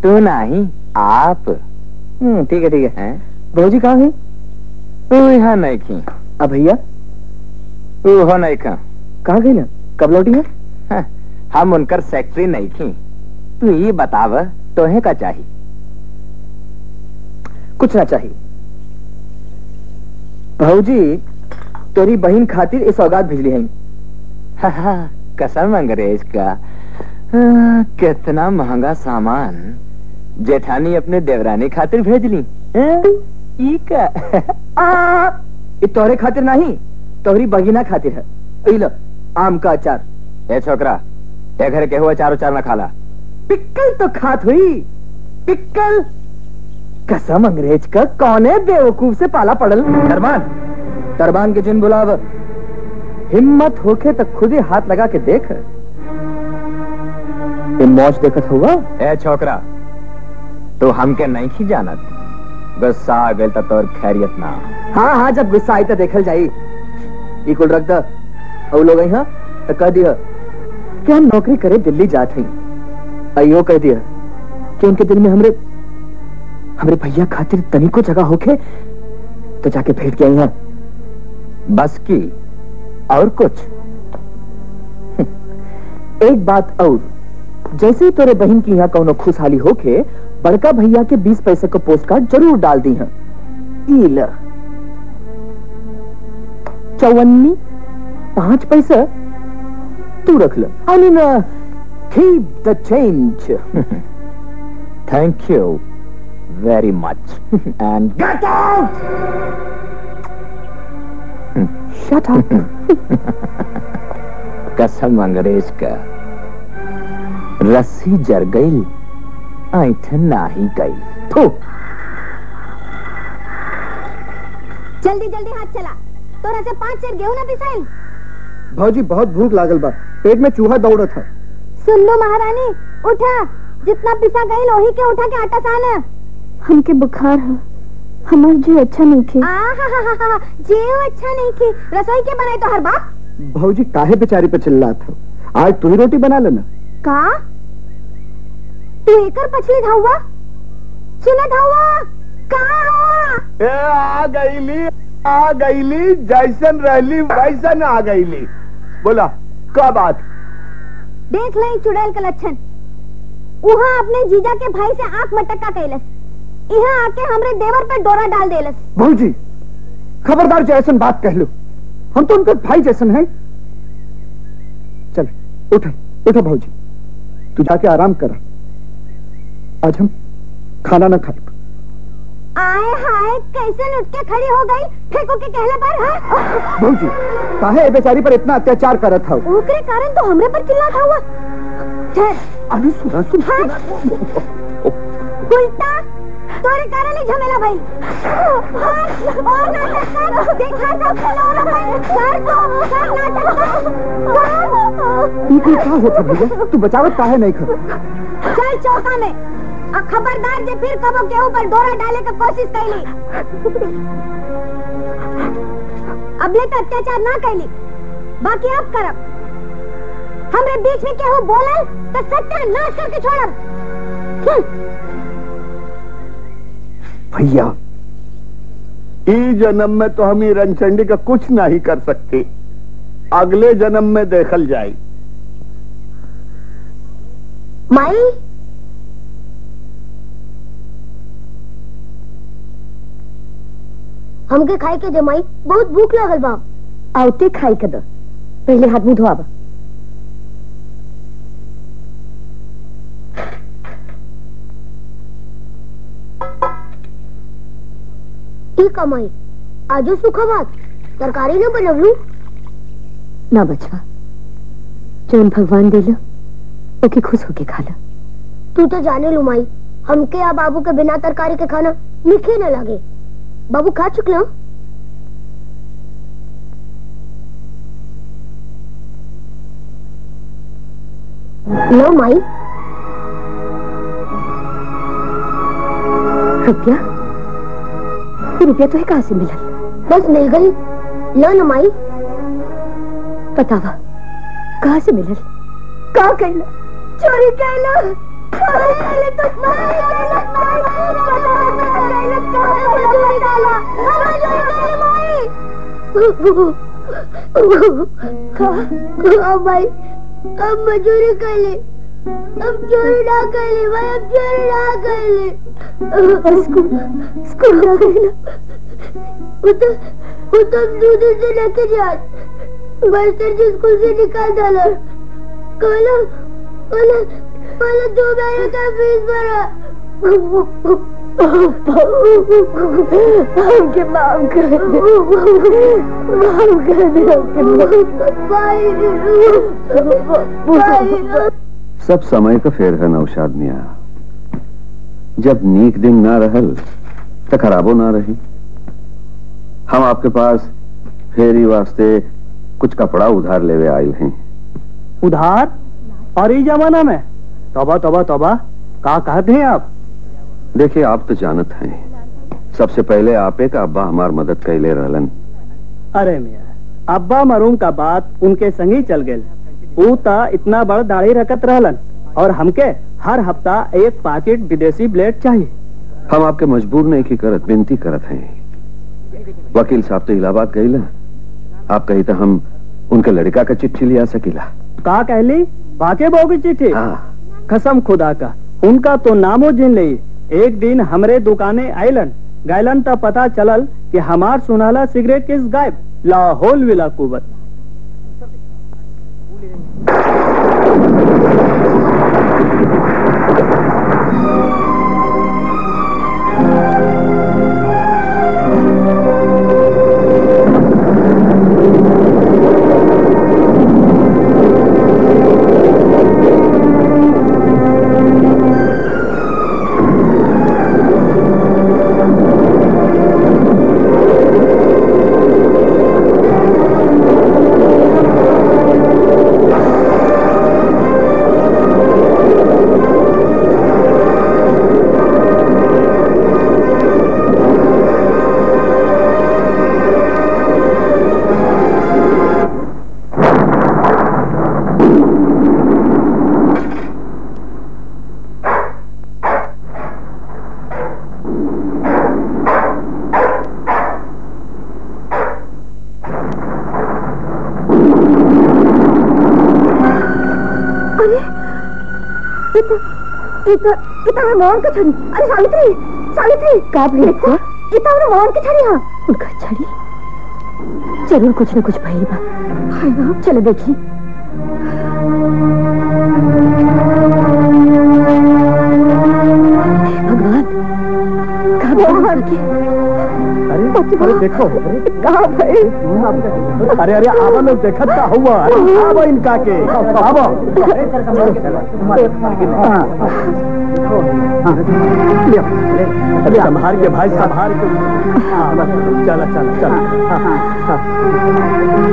तू नहीं आप।
ठीक है ठीक है। भौजी कहाँ है
तू यहाँ नहीं खी
अब भैया?
तू हो नहीं खा
कहाँ गई ना? कब लौटी है?
हाँ, हम उनकर सेक्रेटरी नहीं थी तू ये बताव तोहे का चाहिए?
कुछ ना चाहिए। भौजी तेरी बहन खातिर इस सौगात भेजली है।
हाँ, हाँ, कसम अंग्रेज़ का। हाँ, कितना महँगा सामान। जेठानी अपने देवरानी खातिर भेज ली। हाँ, का
तोहरे खातिर नहीं तोहरी बगिना खातिर है। ई लो आम का अचार।
ए छोकरा ए घर के हुआ चारो चार न खाला।
पिक्कल तो खात हुई। पिक्कल। कसम अंग्रेज़ का कौने बेवकूफ़ से पाला पड़ल। दरबान दरबान के जिन बुलाव। हिम्मत होके तो खुद ही हाथ लगा के देख। ये मौज देखत हुआ?
ए छोकरा तू हमके नहीं जानत। गुस्सा आ तो तोर खैरियत ना।
हाँ हाँ जब गुस्सा आई तो देखल जाई। ई कुल रख द। और लोग यहाँ तो कह दिया कि हम नौकरी करे दिल्ली जात हई? अयो कह दिया कि उनके दिल में हमरे हमरे भैया खातिर तनिको जगह होके तो जाके भेंट के आई हैं
बस की, और कुछ? *laughs*
एक बात और, जैसे ही तोरे बहन की यहाँ कौनो खुशहाली होके बड़का भैया के बीस पैसे का पोस्ट कार्ड ज़रूर डाल दी हैं। ईल। चौवन्नी पाँच पैसा? तू रख लो। I mean keep the change
thank you very much and
get out shut up
कसम अंग्रेज़ का रस्सी जर गई ऐठन ना ही गई
थू
जल्दी जल्दी हाथ चला। तोरा से पाँच सेर गेहूँ ना पिसाई
भौजी बहुत भूख लागल बा। पेट में चूहा दौड़ा था
सुन लो महारानी उठा। जितना पिसा गई लोही के उठा के आटा साना।
हमके बुखार है। हमार जी अच्छा नहीं थे
आहाहाहा, जेव अच्छा नहीं की रसोई के बनाई तो हर बाप।
भौजी काहे बेचारी पे चिल्ला था आज तू ही रोटी बना लेना।
का? तू एकर पछली धावा? सुना धावा कहाँ हुआ
ए आ गईली आ गईली जैसन रहली वैसन आ गईली। बोला का बात?
देख ले चुड़ैल का लक्षण। वहाँ अपने जीजा के भाई से आँख मटक्का कैलस। यहाँ आके हमरे देवर पे डोरा डाल देलस।
भौजी खबरदार जैसन बात कह लो। हम तो उनके भाई जैसन हैं। चल उठ उठ भौजी। तू जाके आराम करा। आज हम खाना ना खाए
आए हाय कैसे उठ के खड़ी हो गई? फेंको के कहले पर है?
भौजी काहे बेचारी पर इतना अत्याचार करत था?
ओकरे कारण तो हमरे पर चिल्लाता हुआ। चल
अभी सुना सुन सुना।
उल्टा तोरे कारण ही झमेला भाई। हाय, और नाटक कर देखा सब चलो भाई। कर तो कर नाटक कर
ये क्या होता भैया? तू बचावत काहे नहीं कर
चल चौका में। खबरदार जे फिर कबो के ऊपर डोरा डाले का कोशिश कैली। अबले तो अत्याचार ना कैली। बाकी अब करब। हमरे बीच में केहू बोलल तो सत्यानाश करके छोड़ब। हम्म।
भैया ई जन्म में तो हम ही रनचंडी का कुछ नहीं कर सकते। अगले जन्म में देखल जाए।
माई
हमके खाए के जमाई बहुत भूख लागल बा
आवते खाई के दो। पहले हाथ मुँह धोआबा।
ई कमाई आजो सुखा बात तरकारी न बनवलू?
ना बचवा जोन भगवान दिलो ओके खुश होके खा लो।
तू तो जाने लू माई हमके या बाबू के बिना तरकारी के खाना मीठे न लगे। बाबू हो? लो माई।
रुपया? ये रुपया तो है कहाँ से मिला?
बस मिल गई। लो न माई।
बतावा कहाँ से मिलल
का कहला चोरी कहला कहला तो माई कहला माई कहला माई। का? भाई, अब मजूरी कर ले। अब चोरी ना कर ले भाई, अब चोरी ना कर ले।
स्कूल स्कूल ना गई
वो तो तो दूध से लेके जात मास्टर जी स्कूल से निकाल डाला। कहला कहला कहला दो महीने का फ़ीस भरा।
माफ़ कर दे। माफ़ कर
सब समय का फेर है नौशाद मिया। जब नीक दिन ना रहल तो खराबो ना रही। हम आपके पास फेरी वास्ते कुछ कपड़ा उधार लेवे आयल हैं।
उधार? और इस जमाना में? तोबा तोबा तोबा। का कहते हैं आप?
देखिए आप तो जानत हैं। सबसे पहले आपे का अब्बा हमार मदद कैले रहलन।
अरे मिया अब्बा मरूम का बात उनके संग ही चल गए ऊ ता इतना बड़ दाढ़ी रखत रहलन और हमके हर हफ़्ता एक पैकेट विदेशी ब्लेड चाहिए।
हम आपके मजबूर नहीं की करत विनती करत हैं। वकील साहब तो इलाहाबाद गई आप कही तो हम उनके लड़का का चिट्ठी लिया सकीला।
का कहली? बाके बहु की चिट्ठी?
हाँ।
कसम खुदा का उनका तो नामो जिन ले एक दिन हमरे दुकाने आयलन गायलन तब पता चलल कि हमार सुनाला सिगरेट किस गायब। लाहौल विला कुबत
इतना मोहन का छड़ी। अरे सावित्री सावित्री। का प्लीज़ इतना मोहन की छड़ी हाँ। उनका छड़ी? ज़रूर कुछ न कुछ भइल बा। हाय बाप। चलो देखी भगवान का भगवान की
अरे अरे देखो।
कहाँ भाई?
अरे अरे आवा लोग देखत का हुआ आवा इनका के। आवा। अरे संभार के भाई संभार के हाँ, चला चला चला हाँ, हाँ।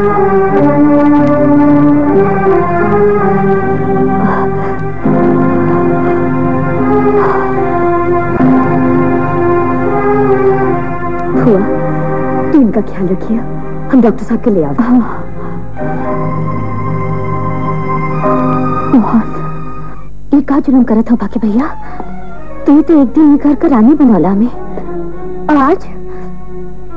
हुआ तू इनका ख्याल रखिए। हम डॉक्टर साहब के ले आए मोहन ये का जुलम करा था बाकी भैया। तू तो एक दिन घर का रानी बनौला और आज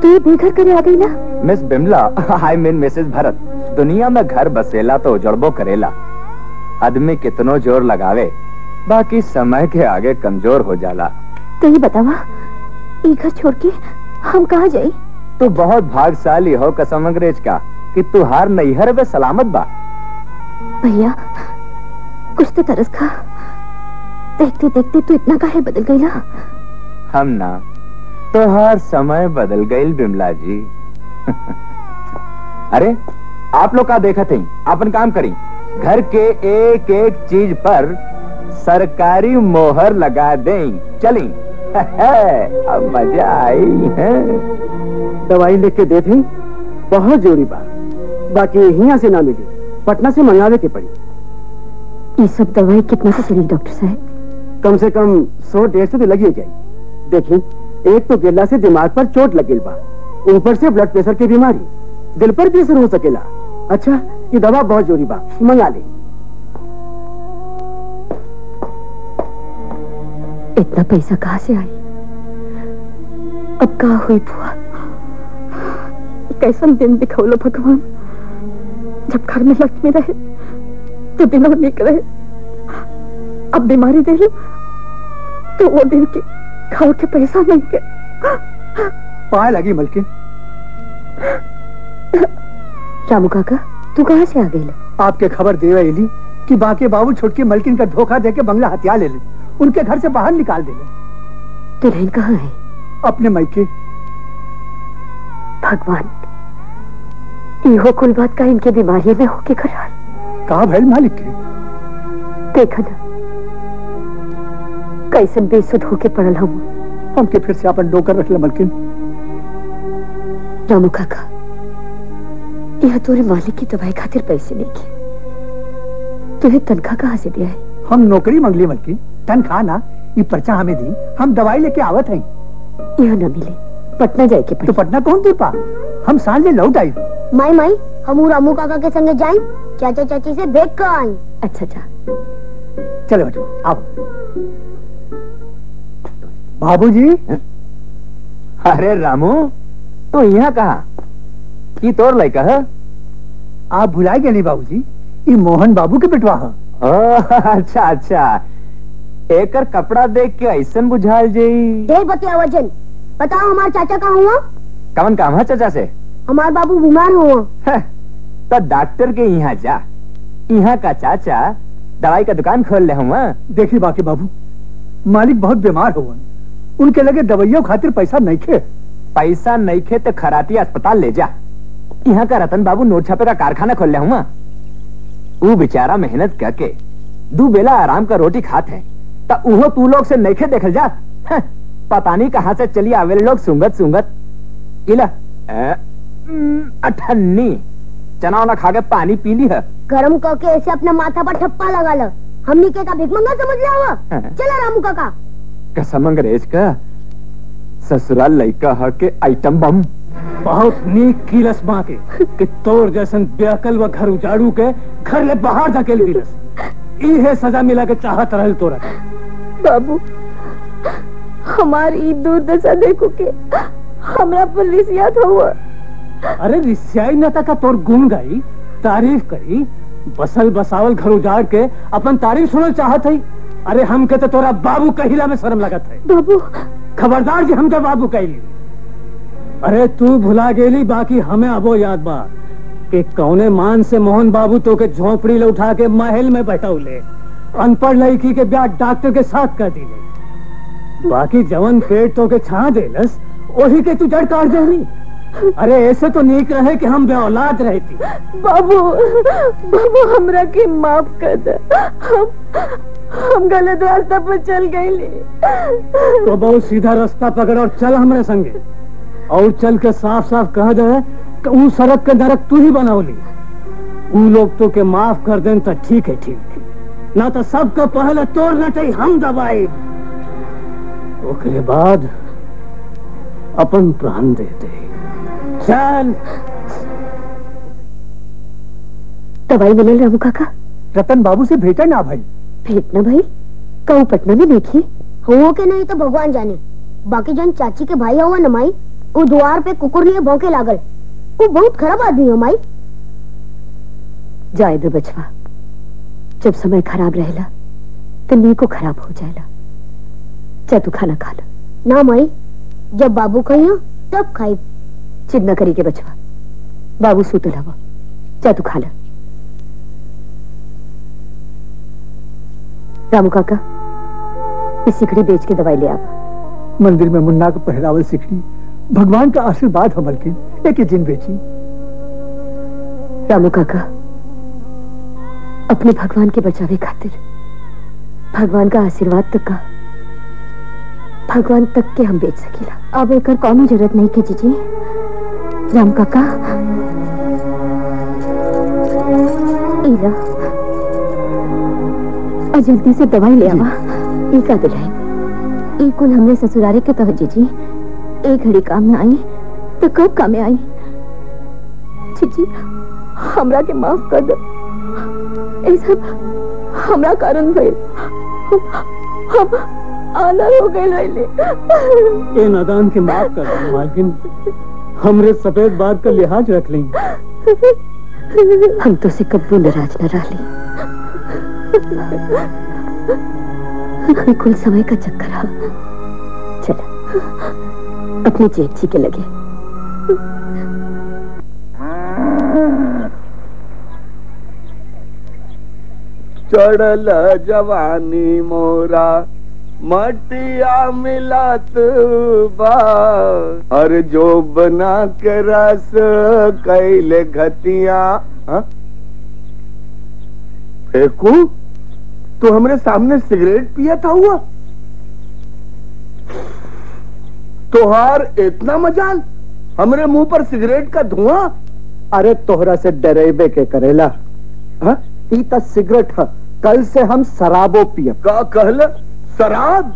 तू बेघर करे आ गई ना?
Miss Bimla I mean missus Bharat दुनिया में घर बसेला तो उजड़बो करेला। आदमी कितनो ज़ोर लगावे बाकी समय के आगे कमज़ोर हो जाला।
तो ये बतावा घर छोड़ के हम कहा जाए?
तू बहुत भागशाली हो कसम अंग्रेज़ का कि तू हार नहीं हर वे सलामत बा।
भैया कुछ तो तरस खा। देखते देखते तू इतना काहे बदल गई ना?
हम ना। तो हर समय बदल गई बिमला जी। *laughs* अरे आप लोग का देखा थे अपन काम करी। घर के एक एक चीज़ पर सरकारी मोहर लगा दें चली। *laughs* अब मज़ा आई है।
दवाई लिख के दे थी बहुत जोरी बात। बाकी यहाँ से ना मिली पटना से मंगावे के पड़ी।
ये सब दवाई कितना से चली डॉक्टर साहब?
कम से कम सौ डेढ़ सौ तो लगी जाए देखी, एक तो गिरला से दिमाग पर चोट लग बा। ऊपर से ब्लड प्रेशर की बीमारी। दिल पर भी असर हो सकेला। अच्छा ये दवा बहुत जोरी बा। मंगा ले।
इतना पैसा कहाँ से आई अब कहा हुई बुआ? कैसन दिन दिखौलो भगवान। जब घर में लक्ष्मी रहे तो दिनों निक रहे, अब बीमारी दे लो। तो वो दिन की खाओ के पैसा नहीं के।
पाए लगी मलकिन
रामू काका तू कहाँ से आ गई
आपके खबर दे रही कि बाके बाबू छुटकी मलकिन का धोखा देके बंगला हथियार ले ले। उनके घर से बाहर निकाल दे
दुल्हन कहाँ है?
अपने मैके
भगवान इहो कुल बात का इनके बीमारी में होके करार
कहा भैल मालिक के
देखा ना। कैसन बेसुध होके पड़ल हम।
हमके फिर से अपन डोकर रख ले मलकिन।
रामू काका यह तोरे मालिक की दवाई खातिर पैसे नहीं की तुझे तनख्वाह कहाँ से दिया है?
हम नौकरी मंगली मलकिन। तनख्वाह ना ये पर्चा हमें दी। हम दवाई लेके आवत हैं।
यह न मिले। पटना जाए के
तो पटना कौन दे पा? हम साल में लौट आई।
माई माई हम रामू काका के संगे जाए? चाचा चाची से देख कर आई
अच्छा अच्छा।
चलो बेटो आओ। बाबूजी?
अरे रामू तू यहाँ कहा? की तोर लड़का है।
आप भुलाए गए नहीं बाबूजी ये मोहन बाबू के बिटवा है।
अच्छा अच्छा। एकर कपड़ा देख के ऐसा बुझाल
बतिया वज़न बताओ हमारे चाचा कहाँ हुआ?
कवन काम है चाचा से?
हमारे बाबू बीमार हुआ।
तो डॉक्टर के यहाँ जा। यहाँ का चाचा दवाई का दुकान खोल ले हुआ
देखी बाकी बाबू मालिक बहुत बीमार हुआ उनके लगे दवाइयों खातिर पैसा नहीं खे।
पैसा नहीं खे तो खराती अस्पताल ले जा। यहाँ का रतन बाबू नोट छापे का कारखाना खोल ले हुआ वो बेचारा मेहनत करके दो बेला आराम का रोटी खात है। तो उहो तू लोग से नहीं खे देखल जा पता नहीं कहाँ से चली आवेले लोग सुंगत सुंगत। इला अठन्नी चना उना खा के पानी पी ली है।
गरम करके ऐसे अपने माथा पर ठप्पा लगा लो। हमने के का भिकमंगा समझ लिया हुआ चला रामू काका।
कसम अंग्रेज़ का ससुराल लड़का है के आइटम बम।
बहुत नीक कीलस माँ के। *laughs* कि तोर जैसन बेअकल व घर उजाड़ू के घर ले बाहर धकेल दिलस इहे सजा मिला के चाहत रहल तोरा
बाबू हमारी दुर्दशा देखो के हमरा पर रिसियात हुआ
अरे रिसियाई न तक तोर गुण गाई तारीफ़ करी बसल बसावल घर उजाड़ के अपन तारीफ़ सुनल चाहत है अरे हम के तो तोरा बाबू कहिला में शर्म लगत है।
बाबू।
खबरदार जी हम तो बाबू कहली। अरे तू भुला गेली बाकी हमें अबो याद बा। कि कौने मान से मोहन बाबू तो के झोंपड़ी ले उठा के महल में बैठौले। अनपढ़ लड़की के ब्याह डॉक्टर के साथ कर दिले। बाकी जवन पेट तो के छा देलस वही के तू जड़ काट देली अरे ऐसे तो नीक रहे कि हम बेऔलाद रहती।
बाबू बाबू हमरा के माफ़ कर दे। हम हम गलत रास्ता पर चल गए
तो बहुत सीधा रास्ता पकड़ और चल हमारे संगे। और चल के साफ़ साफ़ कह दे कि ऊ सड़क के नरक तू ही बनावली ऊ लोग तो के माफ़ कर दें तो ठीक है ठीक ना तो सबका पहले तोड़ नटई हम दबाए। ओकरे बाद अपन प्राण दे दे। चल।
दवाई मिले रामू काका?
रतन बाबू से भेटा ना भाई।
भेट ना भाई कहूँ पटना में देखी
हो के नहीं तो भगवान जाने। बाकी जन चाची के भाई हुआ न माई वो द्वार पे कुकुर लिए भौंके लागल। वो बहुत खराब आदमी है माई।
जाए दो बचवा जब समय खराब रहेला तो नी को खराब हो जाएला। जा तू खाना खा लो।
ना माई जब बाबू कहियो तब खाई।
चिंता करी के बचवा बाबू सूतल हवा जा तू खा ला। रामू काका इस सिकड़ी बेच के दवाई ले आवा
मंदिर में मुन्ना का पहरावल सिकड़ी भगवान का आशीर्वाद हमल के एक ही जिन बेची।
रामू काका अपने भगवान के बचावे खातिर भगवान का आशीर्वाद तक का भगवान तक के हम बेच सकीला। अब एक कौनो ज़रूरत नहीं के जीजी राम काका। इला और जल्दी से दवाई ले आवा। ई का दिलाई ई कुल हमरे ससुरारे के तह जीजी एक घड़ी काम में आई तो कब काम में आई? जीजी हमरा के माफ़ कर दो। ये सब हमरा कारण भइल। हम आलर हो गए रहिले
ए नादान के माफ़ कर दो मालकिन। हमरे सफ़ेद बाग का लिहाज रख लेंगे
हम तो से कब्बू नाराज़ न रही कुल समय का चक्कर है। चल। अपनी जेब जी के लगे।
चढ़ल जवानी मोरा, मटिया मिलत बा। हर जो बना के रस, कैले घतिया हाँ? फेंकू? तू हमरे सामने सिगरेट पिया था हुआ। तोहार इतना मजाल। हमरे मुँह पर सिगरेट का धुआँ।
अरे तोहरा से डरेबे के करेला। हाँ? ई त सिगरेट है। कल से हम शराबो पियब
का कहल? शराब?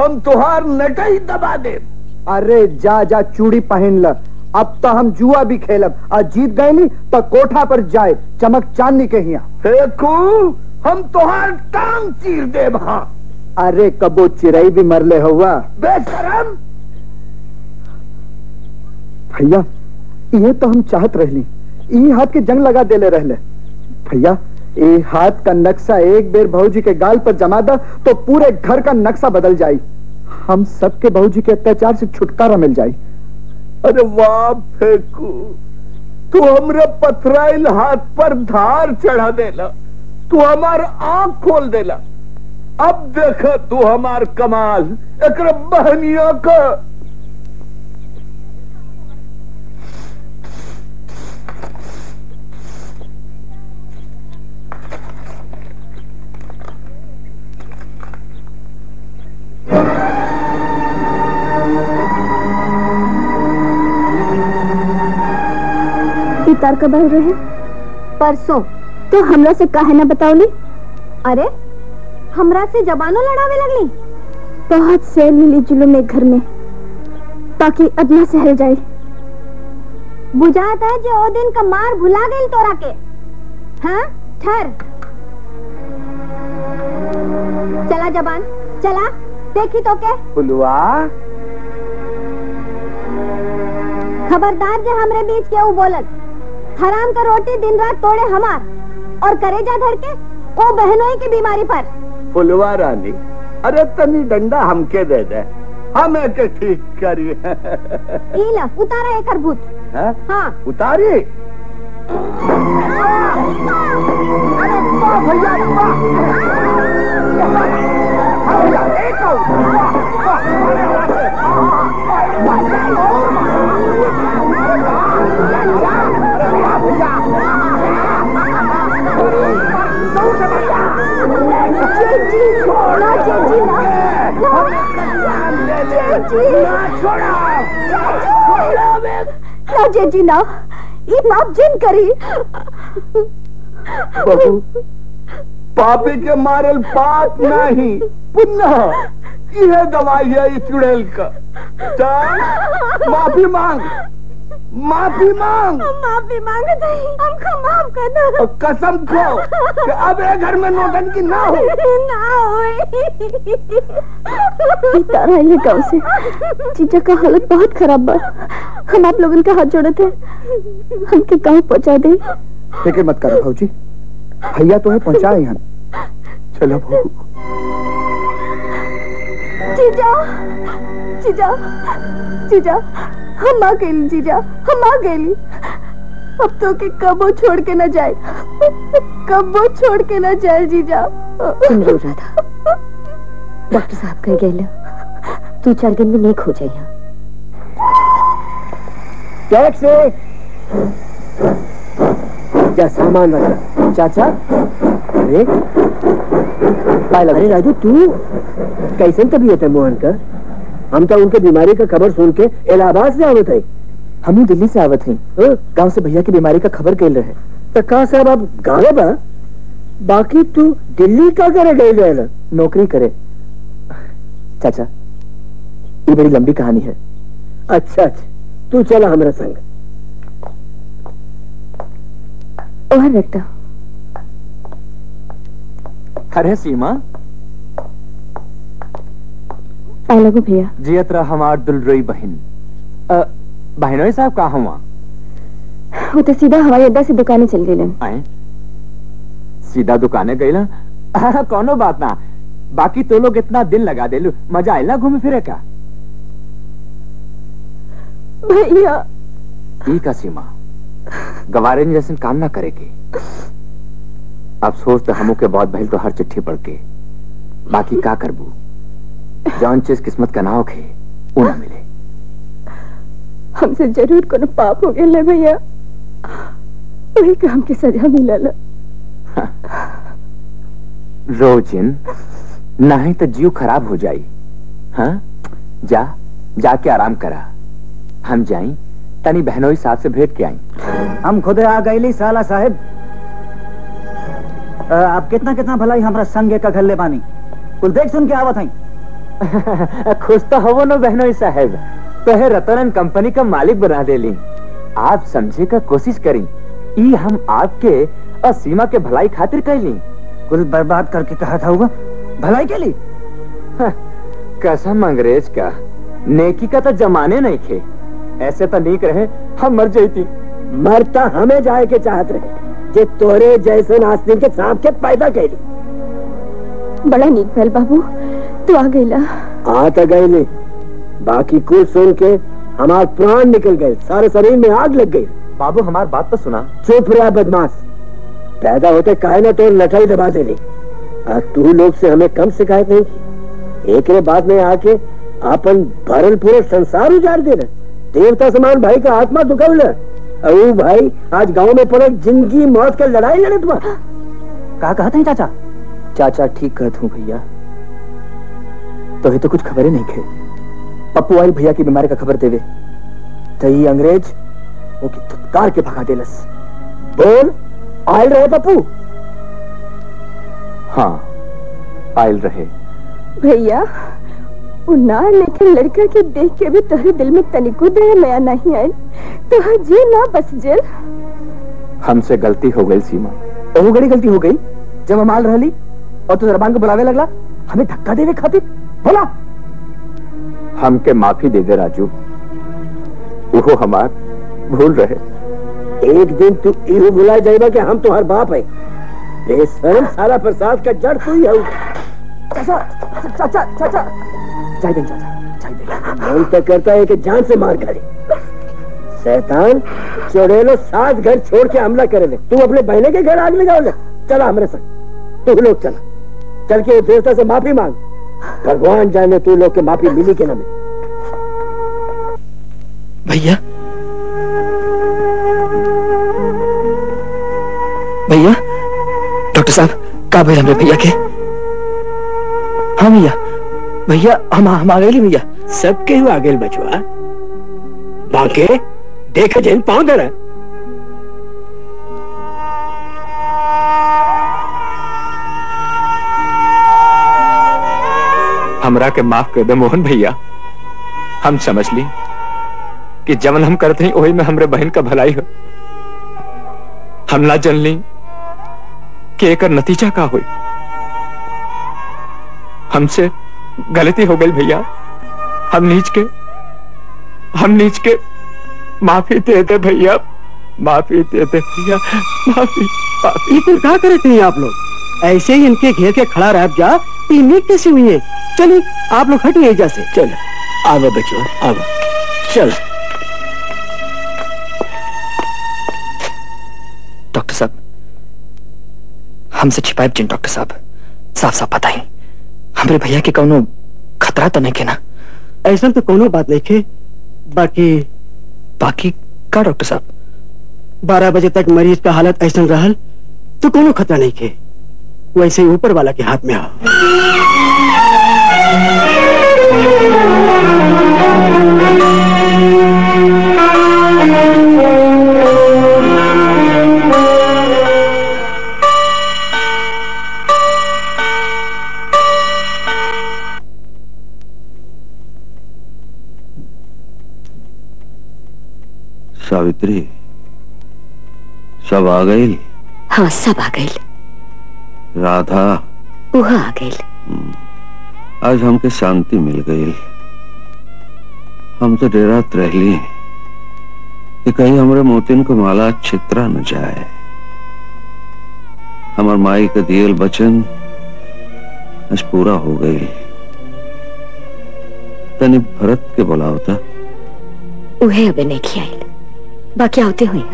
हम तुहार नटई दबा दे
अरे जा जा चूड़ी पहन ल। अब तो हम जुआ भी खेलब और जीत गए तो कोठा पर जाए। चमक चांदनी के हिया।
हम तुहार टांग चीर दे वहाँ
अरे कबो चिराई भी मरले हुआ
बेशरम।
भैया ये तो हम चाहत रहली। ई हाथ के जंग लगा देले रहले। भैया ये हाथ का नक्शा एक बेर भौजी के गाल पर जमा दा तो पूरे घर का नक्शा बदल जाई। हम सबके भौजी के अत्याचार से छुटकारा मिल जाई।
अरे वाह फेंकू। तू हमरे पथराइल हाथ पर धार चढ़ा देला। तू हमार आँख खोल देला। अब देख, तू हमार कमाल। एक बहनिया का
तार कब रहे? परसों। तो हमरा से काहे ना बताओली? अरे हमरा से जबानो लड़ावे लगली। बहुत सेल मिली जुलूम एक घर में ताकि अदना सहल जाए। बुझाता है जो ओ दिन का मार भुला गई तोरा के। हाँ ठहर। चला जबान चला देखी तो के।
फुलवा
खबरदार जे हमरे बीच के ऊ बोलत हराम का रोटी दिन रात तोड़े हमार। और करेजा धर के ओ बहनों की बीमारी पर।
फुलवा रानी अरे तनी डंडा हमके दे दे। हम एक ठीक करी।
ईला उतारा एक भूत
हाँ?
हाँ।
उतारी?
अरे वाह भैया वाह एक वाह
छोड़ो चेची ना ये पाप जिन करी।
पापी के मारल पाप नहीं, पुनः यह दवाई है इस चुड़ैल का। माफ़ी मांग। माफ़ी मांग।
माफ़ी मांगते हमको माफ़ कर दो
और कसम खो कि अब ये घर में नौटंकी ना हो।
ना हो तारा ये गाँव से। जीजा का हालत बहुत खराब बा। हम आप लोगों का हाथ जोड़े थे। हमके गाँव पहुँचा दे।
फ़िक्र मत करो भाजी भैया तो है पहुँचाए यहाँ
चलो बहू
जीजा जीजा जीजा।
हम आ गए जीजा हम आ गए। अब तो के कबो छोड़ के न जाए। कबो छोड़ के न जाए जीजा।
तुम रो राधा। डॉक्टर साहब कह गए तू चार दिन में नेक हो जाइए
टैक्सी जा सामान रख। चाचा अरे अरे राजू तू कैसे तबीयत है मोहन का? हम तो उनके बीमारी का खबर सुन के इलाहाबाद से आवत है
हम दिल्ली से आवत हैं? गाँव से भैया की बीमारी का खबर कैल रहे।
तो कहा साहब आप गाँव बा बाकी तू दिल्ली का करे गए
नौकरी करे। चाचा ये बड़ी लंबी कहानी है।
अच्छा अच्छा। तू चला हमारे संग।
ओहर बेटा
अरे सीमा
आई लव भैया।
जियत रहा हमार दुलरई बहन। बहनोई साहब कहा हुआ
वो तो सीधा हवाई अड्डा से दुकानें चल गई
आए? सीधा दुकाने गई कोनो बात ना। बाकी तो लोग इतना दिन लगा दे मज़ा आयल ना घूमे फिरे का?
भैया।
ठीक है सीमा। गवारे जैसे काम ना करेगी अफसोस तो हमू के बहुत बहल तो हर चिट्ठी पढ़ के। बाकी का करबू? जौन चीज़ किस्मत का नाव खे वो ना मिले।
हमसे ज़रूर कोनो पाप हो गया भैया। वही काम की सजा मिलल
रोजिन नहीं तो जीव खराब हो जाई हाँ? जा जाके आराम करा। हम जाई तनी बहनोई साहब से भेंट के आई
हम खुद आ गईली साला साहेब। आप कितना कितना भलाई हमारा संग का घल्ले बानी। कुल देख सुन के आवत
हैं। *laughs* खुश तो हो नो बहनोई साहेब। तो है रतन कंपनी का मालिक बना दे ली आप समझे का कोशिश करी। ई हम आपके और सीमा के भलाई खातिर कैली।
कुल बर्बाद करके कहा था हुआ। भलाई के लिए?
कसम अंग्रेज़ का। नेकी का तो जमाने नहीं खे ऐसे तो नीक रहे हम मर जाती।
मरता हमें जाए के चाहत रहे जे तोरे जैसे आस्तीन के सांप के पैदा कैली।
बड़ा नीक भैल बाबू। तू आ गईला।
आ तो गई बाकी कुल सुन के हमारे प्राण निकल गए। सारे शरीर में आग लग गई।
बाबू हमारी बात तो सुना।
चुप रहा बदमाश। पैदा होते काहे ना तो लठाई दबा दे ली तू लोग से हमें कम शिकायत नहीं की। एक बाद में आके अपन भरल पूरे संसार उजाड़ दे रहे देवता समान भाई का आत्मा दुखल अरे भाई आज गाँव में पड़े ज़िंदगी मौत का लड़ाई लड़े तुम
कहा कहते हैं चाचा? चाचा ठीक कहत हूँ भैया। तो ही तो कुछ खबरें नहीं थे। पप्पू आई भैया की बीमारी का खबर देवे। तो ये अंग्रेज़ वो की थुतकार के भगा देलस।
बोल आयल रहे पप्पू?
हाँ आयल रहे।
भैया उन्नार लेकिन लड़का के देख के भी तोहरे दिल में तनिको दया नया नहीं आयल। तो जी ना बस जल।
हमसे गलती हो गई सीमा।
वो गड़ी गलती हो गई। जब हम आल रही और तू दरबान को बुलावे लगला हमें धक्का देवे खातिर। बोला।
हमके माफ़ी दे दे राजू। वो हमार भूल रहे।
एक दिन तू इहो बुला जाएगा कि हम तुम्हार बाप है। बेशरम सारा प्रसाद का जड़ तू ही है
चाचा चाचा चाचा। चाय दे चाचा चाय दे
मन तो करता है कि जान से मार करे शैतान चोड़ेलो सात घर छोड़ के हमला करे ले तू अपने बहने के घर आग लगाओ ले। चला हमारे संग। तू लोग चला। चल के देवता से माफ़ी मांग। भगवान जाने तू लोग के माफ़ी मिली के ना मिली?
भैया? भैया? डॉक्टर साहब का भाई हमें भैया के? हाँ भैया। भैया हम हम आ गए भैया।
सबके आ गए बचवा। बाके देख जैन पाँव दे रहा
हमरा के माफ़ कर दे मोहन भैया। हम समझ ली कि जवन हम करते हैं वही में हमरे बहन का भलाई हो। हम ना जन ली कि एक नतीजा का हुई। हमसे गलती हो गई भैया। हम नीच के, हम नीच के माफ़ी दे दे भैया। माफ़ी दे दे भैया। माफ़ी माफ़ी।
क्या करे थे आप लोग? ऐसे ही इनके घेर के खड़ा रह जा। पीने कैसे हुई है? चलिए आप लोग हटिए एजा से। चल आवा बच्चों आवा। चल।
डॉक्टर साहब हमसे छिपाए जिन डॉक्टर साहब साफ़ साफ़ पता ही हमारे भैया के कोनो खतरा तो नहीं के ना?
ऐसा तो कोनो बात नहीं के बाकी
बाकी का डॉक्टर साहब?
बारह बजे तक मरीज़ का हालत ऐसा रहा तो कोनो खतरा नहीं के वैसे ही ऊपर वाला के हाथ में आओ।
सावित्री सब आ गई
हाँ सब आ गई
राधा।
वह आ गई।
आज हमके शांति मिल गई। हम तो डेरात रह ली कि कहीं हमरे मोतिन को माला छितरा न जाए। हमार माई का दियल बचन आज पूरा हो गई। तनी भरत के बुलाओ था
उहे अबे नहीं खियाई बाकी आते हुई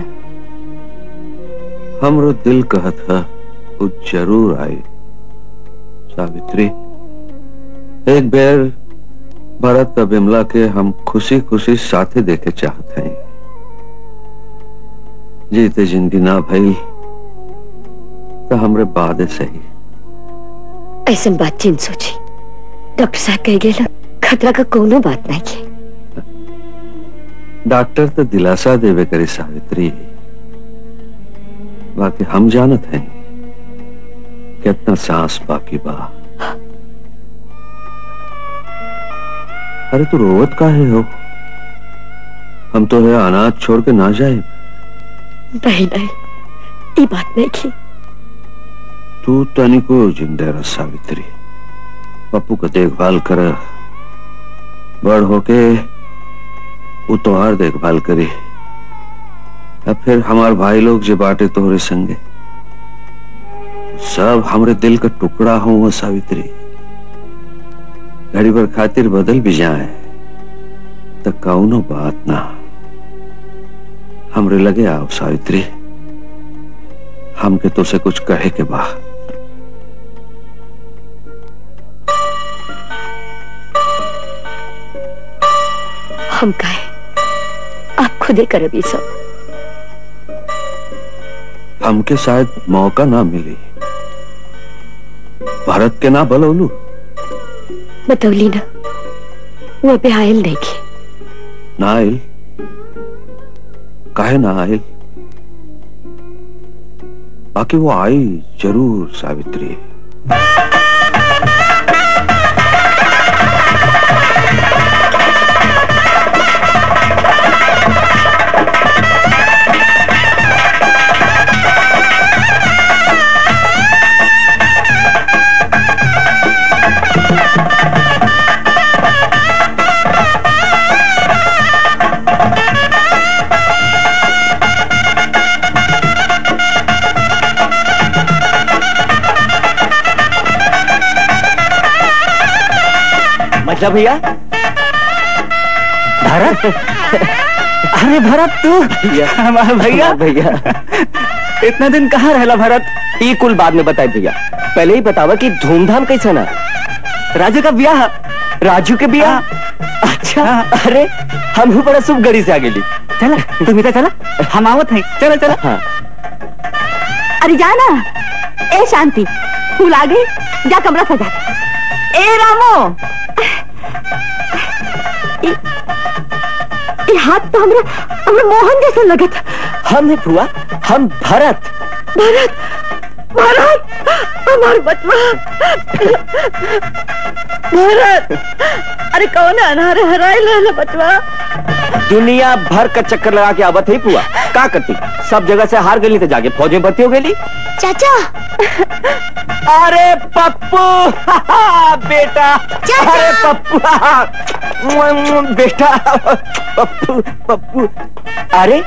हमरो दिल कहत है। वो ज़रूर आई। सावित्री एक बेर भरत और बिमला के हम खुशी खुशी साथे देखे चाहते हैं। जीते ज़िंदगी ना भई तो हमरे बादे सही।
ऐसा बात चिन सोची। डॉक्टर साहब कह गए खतरा का कोनो बात नहीं है।
डॉक्टर तो दिलासा देवे करे सावित्री। बाकी हम जानत हैं। कितना सांस बाकी बा। अरे तू रोवत काहे हो? हम तो है अनाज छोड़ के ना जाए।
नहीं नहीं ये बात नहीं की।
तू तनिको जिंदे रह सावित्री। पप्पू का देखभाल कर। बड़ होके वो तोहार देखभाल करी। अब फिर हमार भाई लोग जो बाटे तोहरे संगे। सब हमरे दिल का टुकड़ा हो वो सावित्री। घड़ी भर खातिर बदल भी जाए तो कौनो बात ना। हमरे लगे आओ सावित्री। हमके तो से कुछ कहे के बा।
हम कहे आप खुद कर अभी सब।
हमके शायद मौका ना मिली। भारत के ना बलौलू।
बतौली ना वो अभी आयल देखी।
ना आयल? काहे ना आयल? बाकी वो आई ज़रूर सावित्री।
मतलब भैया। भरत? अरे भरत तू? हमारा भैया। भैया। इतना दिन कहाँ रहला भरत? ये कुल बाद में बताए भैया। पहले ही बतावा कि धूमधाम कैसे ना। राजू का ब्याह। राजू के ब्याह? अच्छा। अरे हम भी बड़ा शुभ गड़ी से आ गेली चला तुम इधर चला। हम आवत हैं। चला चला। हाँ।
अरे जाना ए शांति। फूल आ गई जा कमरा सजा। ए रामो। ए हाथ तो हमरा हमरा मोहन जैसा लगत।
हम है फुआ हम भरत।
भरत? भरत? हमार बचवा भरत अरे कौन अनार हराए ले बचवा
दुनिया भर का चक्कर लगा के आवत है फुआ का करती? सब जगह से हार गई तो जाके फौज में भर्ती हो गई
चाचा।
अरे पप्पू बेटा। चाचा। अरे पप्पू बेटा पप्पू पप्पू। अरे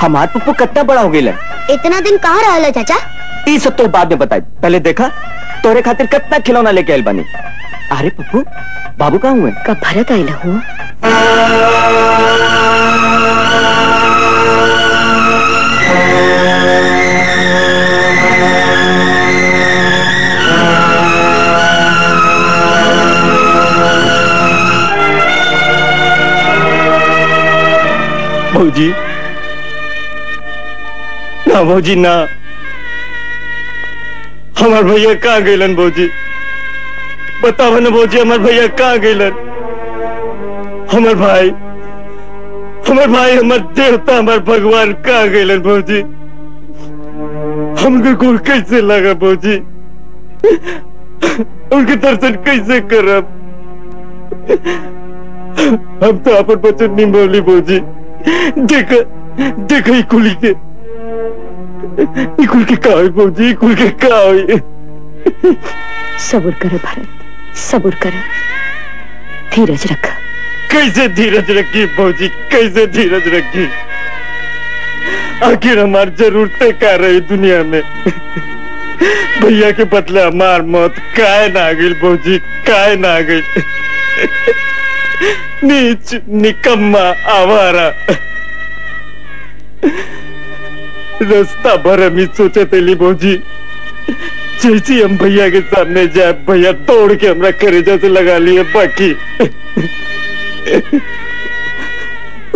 हमार पप्पू कितना बड़ा हो गया
इतना दिन कहाँ रहा चाचा?
ई सब तो बाद में बताए पहले देखा तोरे खातिर कितना खिलौना लेके आयल बानी। अरे पप्पू बाबू कहाँ हुए?
कब भारत आयल हूँ?
जी ना भौजी ना। हमार भैया कहाँ गइलन भौजी? बताव न भौजी, हमार भैया कहाँ गइलन? हमार भाई हमार भाई, हमार देवता, हमार भगवान कहाँ गइलन भौजी? हमके गुड़ कैसे लगा भौजी? उनके दर्शन कैसे करब? हम तो अपन बचन निभौली भौजी। देख देख कुली के ई कुल के का के का होई
सब्र करो भरत सब्र करो। धीरज रख।
कैसे धीरज रखी भौजी कैसे धीरज रखी? आखिर हमार जरूरतें क्या रही दुनिया में? भैया के बदले हमार मौत काय ना गई भौजी काय ना गई? नीच निकम्मा आवारा। रास्ता भर हम सोचे तेली भौजी जैसी हम भैया के सामने जाए भैया तोड़ के हमरा करेजा से लगा लिए बाकी.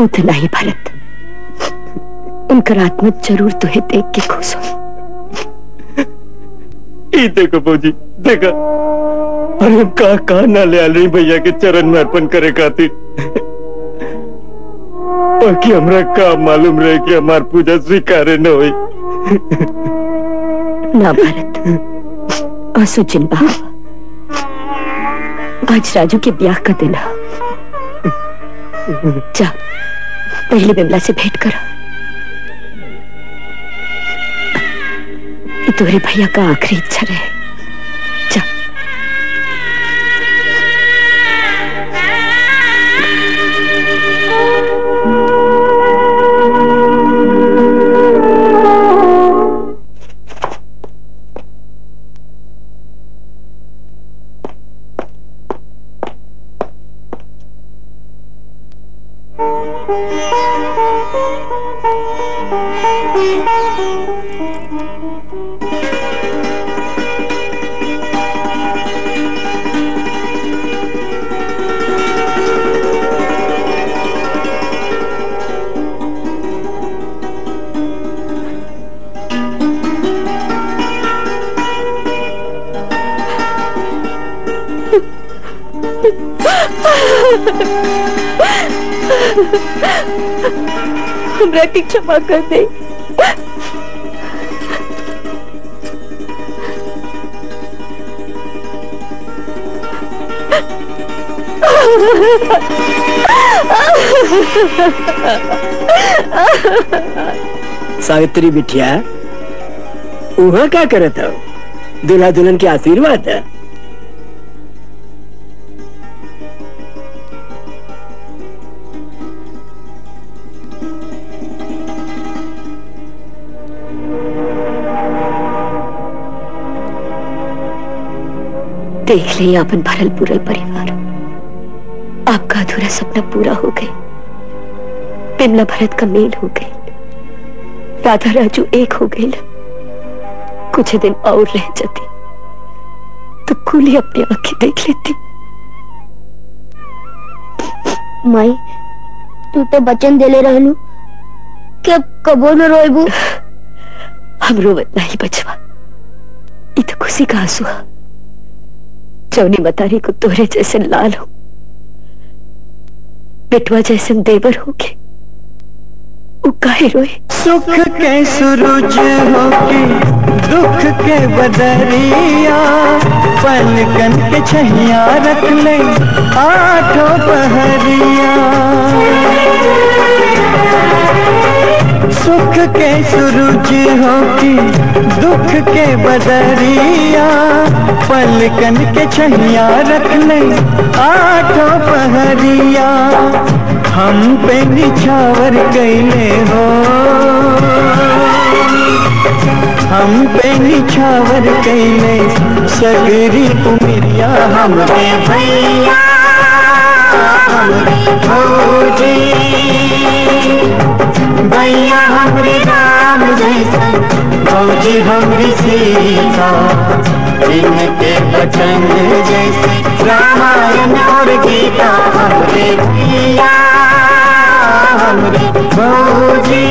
उतना ही भरत. उनकर आत्मा ज़रूर तुहे देख के खुश हो.
देखो भौजी देखा. अरे हम कहा कहा ना ले आ रही भैया के चरण में अर्पण करे खातिर? बाकी हमरा का मालूम रहे कि हमार पूजा स्वीकार न हुई।
ना भरत, आँसू चिंबा आज राजू के ब्याह का दिन है। जा, पहले बिमला से भेंट करो। तुम्हारे भैया का आखिरी इच्छा रहे। हमरा के क्षमा कर दे।
सावित्री बिटिया वहाँ क्या करे था दूल्हा दुल्हन के आशीर्वाद? है
देख ले अपन भरल पुरल परिवार। आपका अधूरा सपना पूरा हो गए। बिमला भरत का मेल हो गई राधा राजू एक हो गए कुछ दिन और रह जाती। तो कुली अपनी आँखें देख लेती।
माई तू तो बचन देले रहलू। कि अब कबो न रोएबू।
हम रोवत नहीं बचवा। ये तो खुशी का आँसू है। जौनी मतारी को तोरे जैसे लाल हो बेटवा जैसे देवर हो के वो काहे रोए।
सुख के सुरुज होके, दुख के बदरिया पलकन के छैया रख ले, आठों पहरिया। सुख के सुरुज होके दुख के बदरिया, पलकन के छैया रख ले आठों पहरिया। हम पे निछावर कैले हो। हम पे निछावर कैले सगरी उमिरिया हमरे भैया! हमरे भौजी। भैया हमरे राम जैसन, भौजी हमरी सीता। इनके बचन जैसे रामायण और गीता हमरे भैया हमरे भौजी।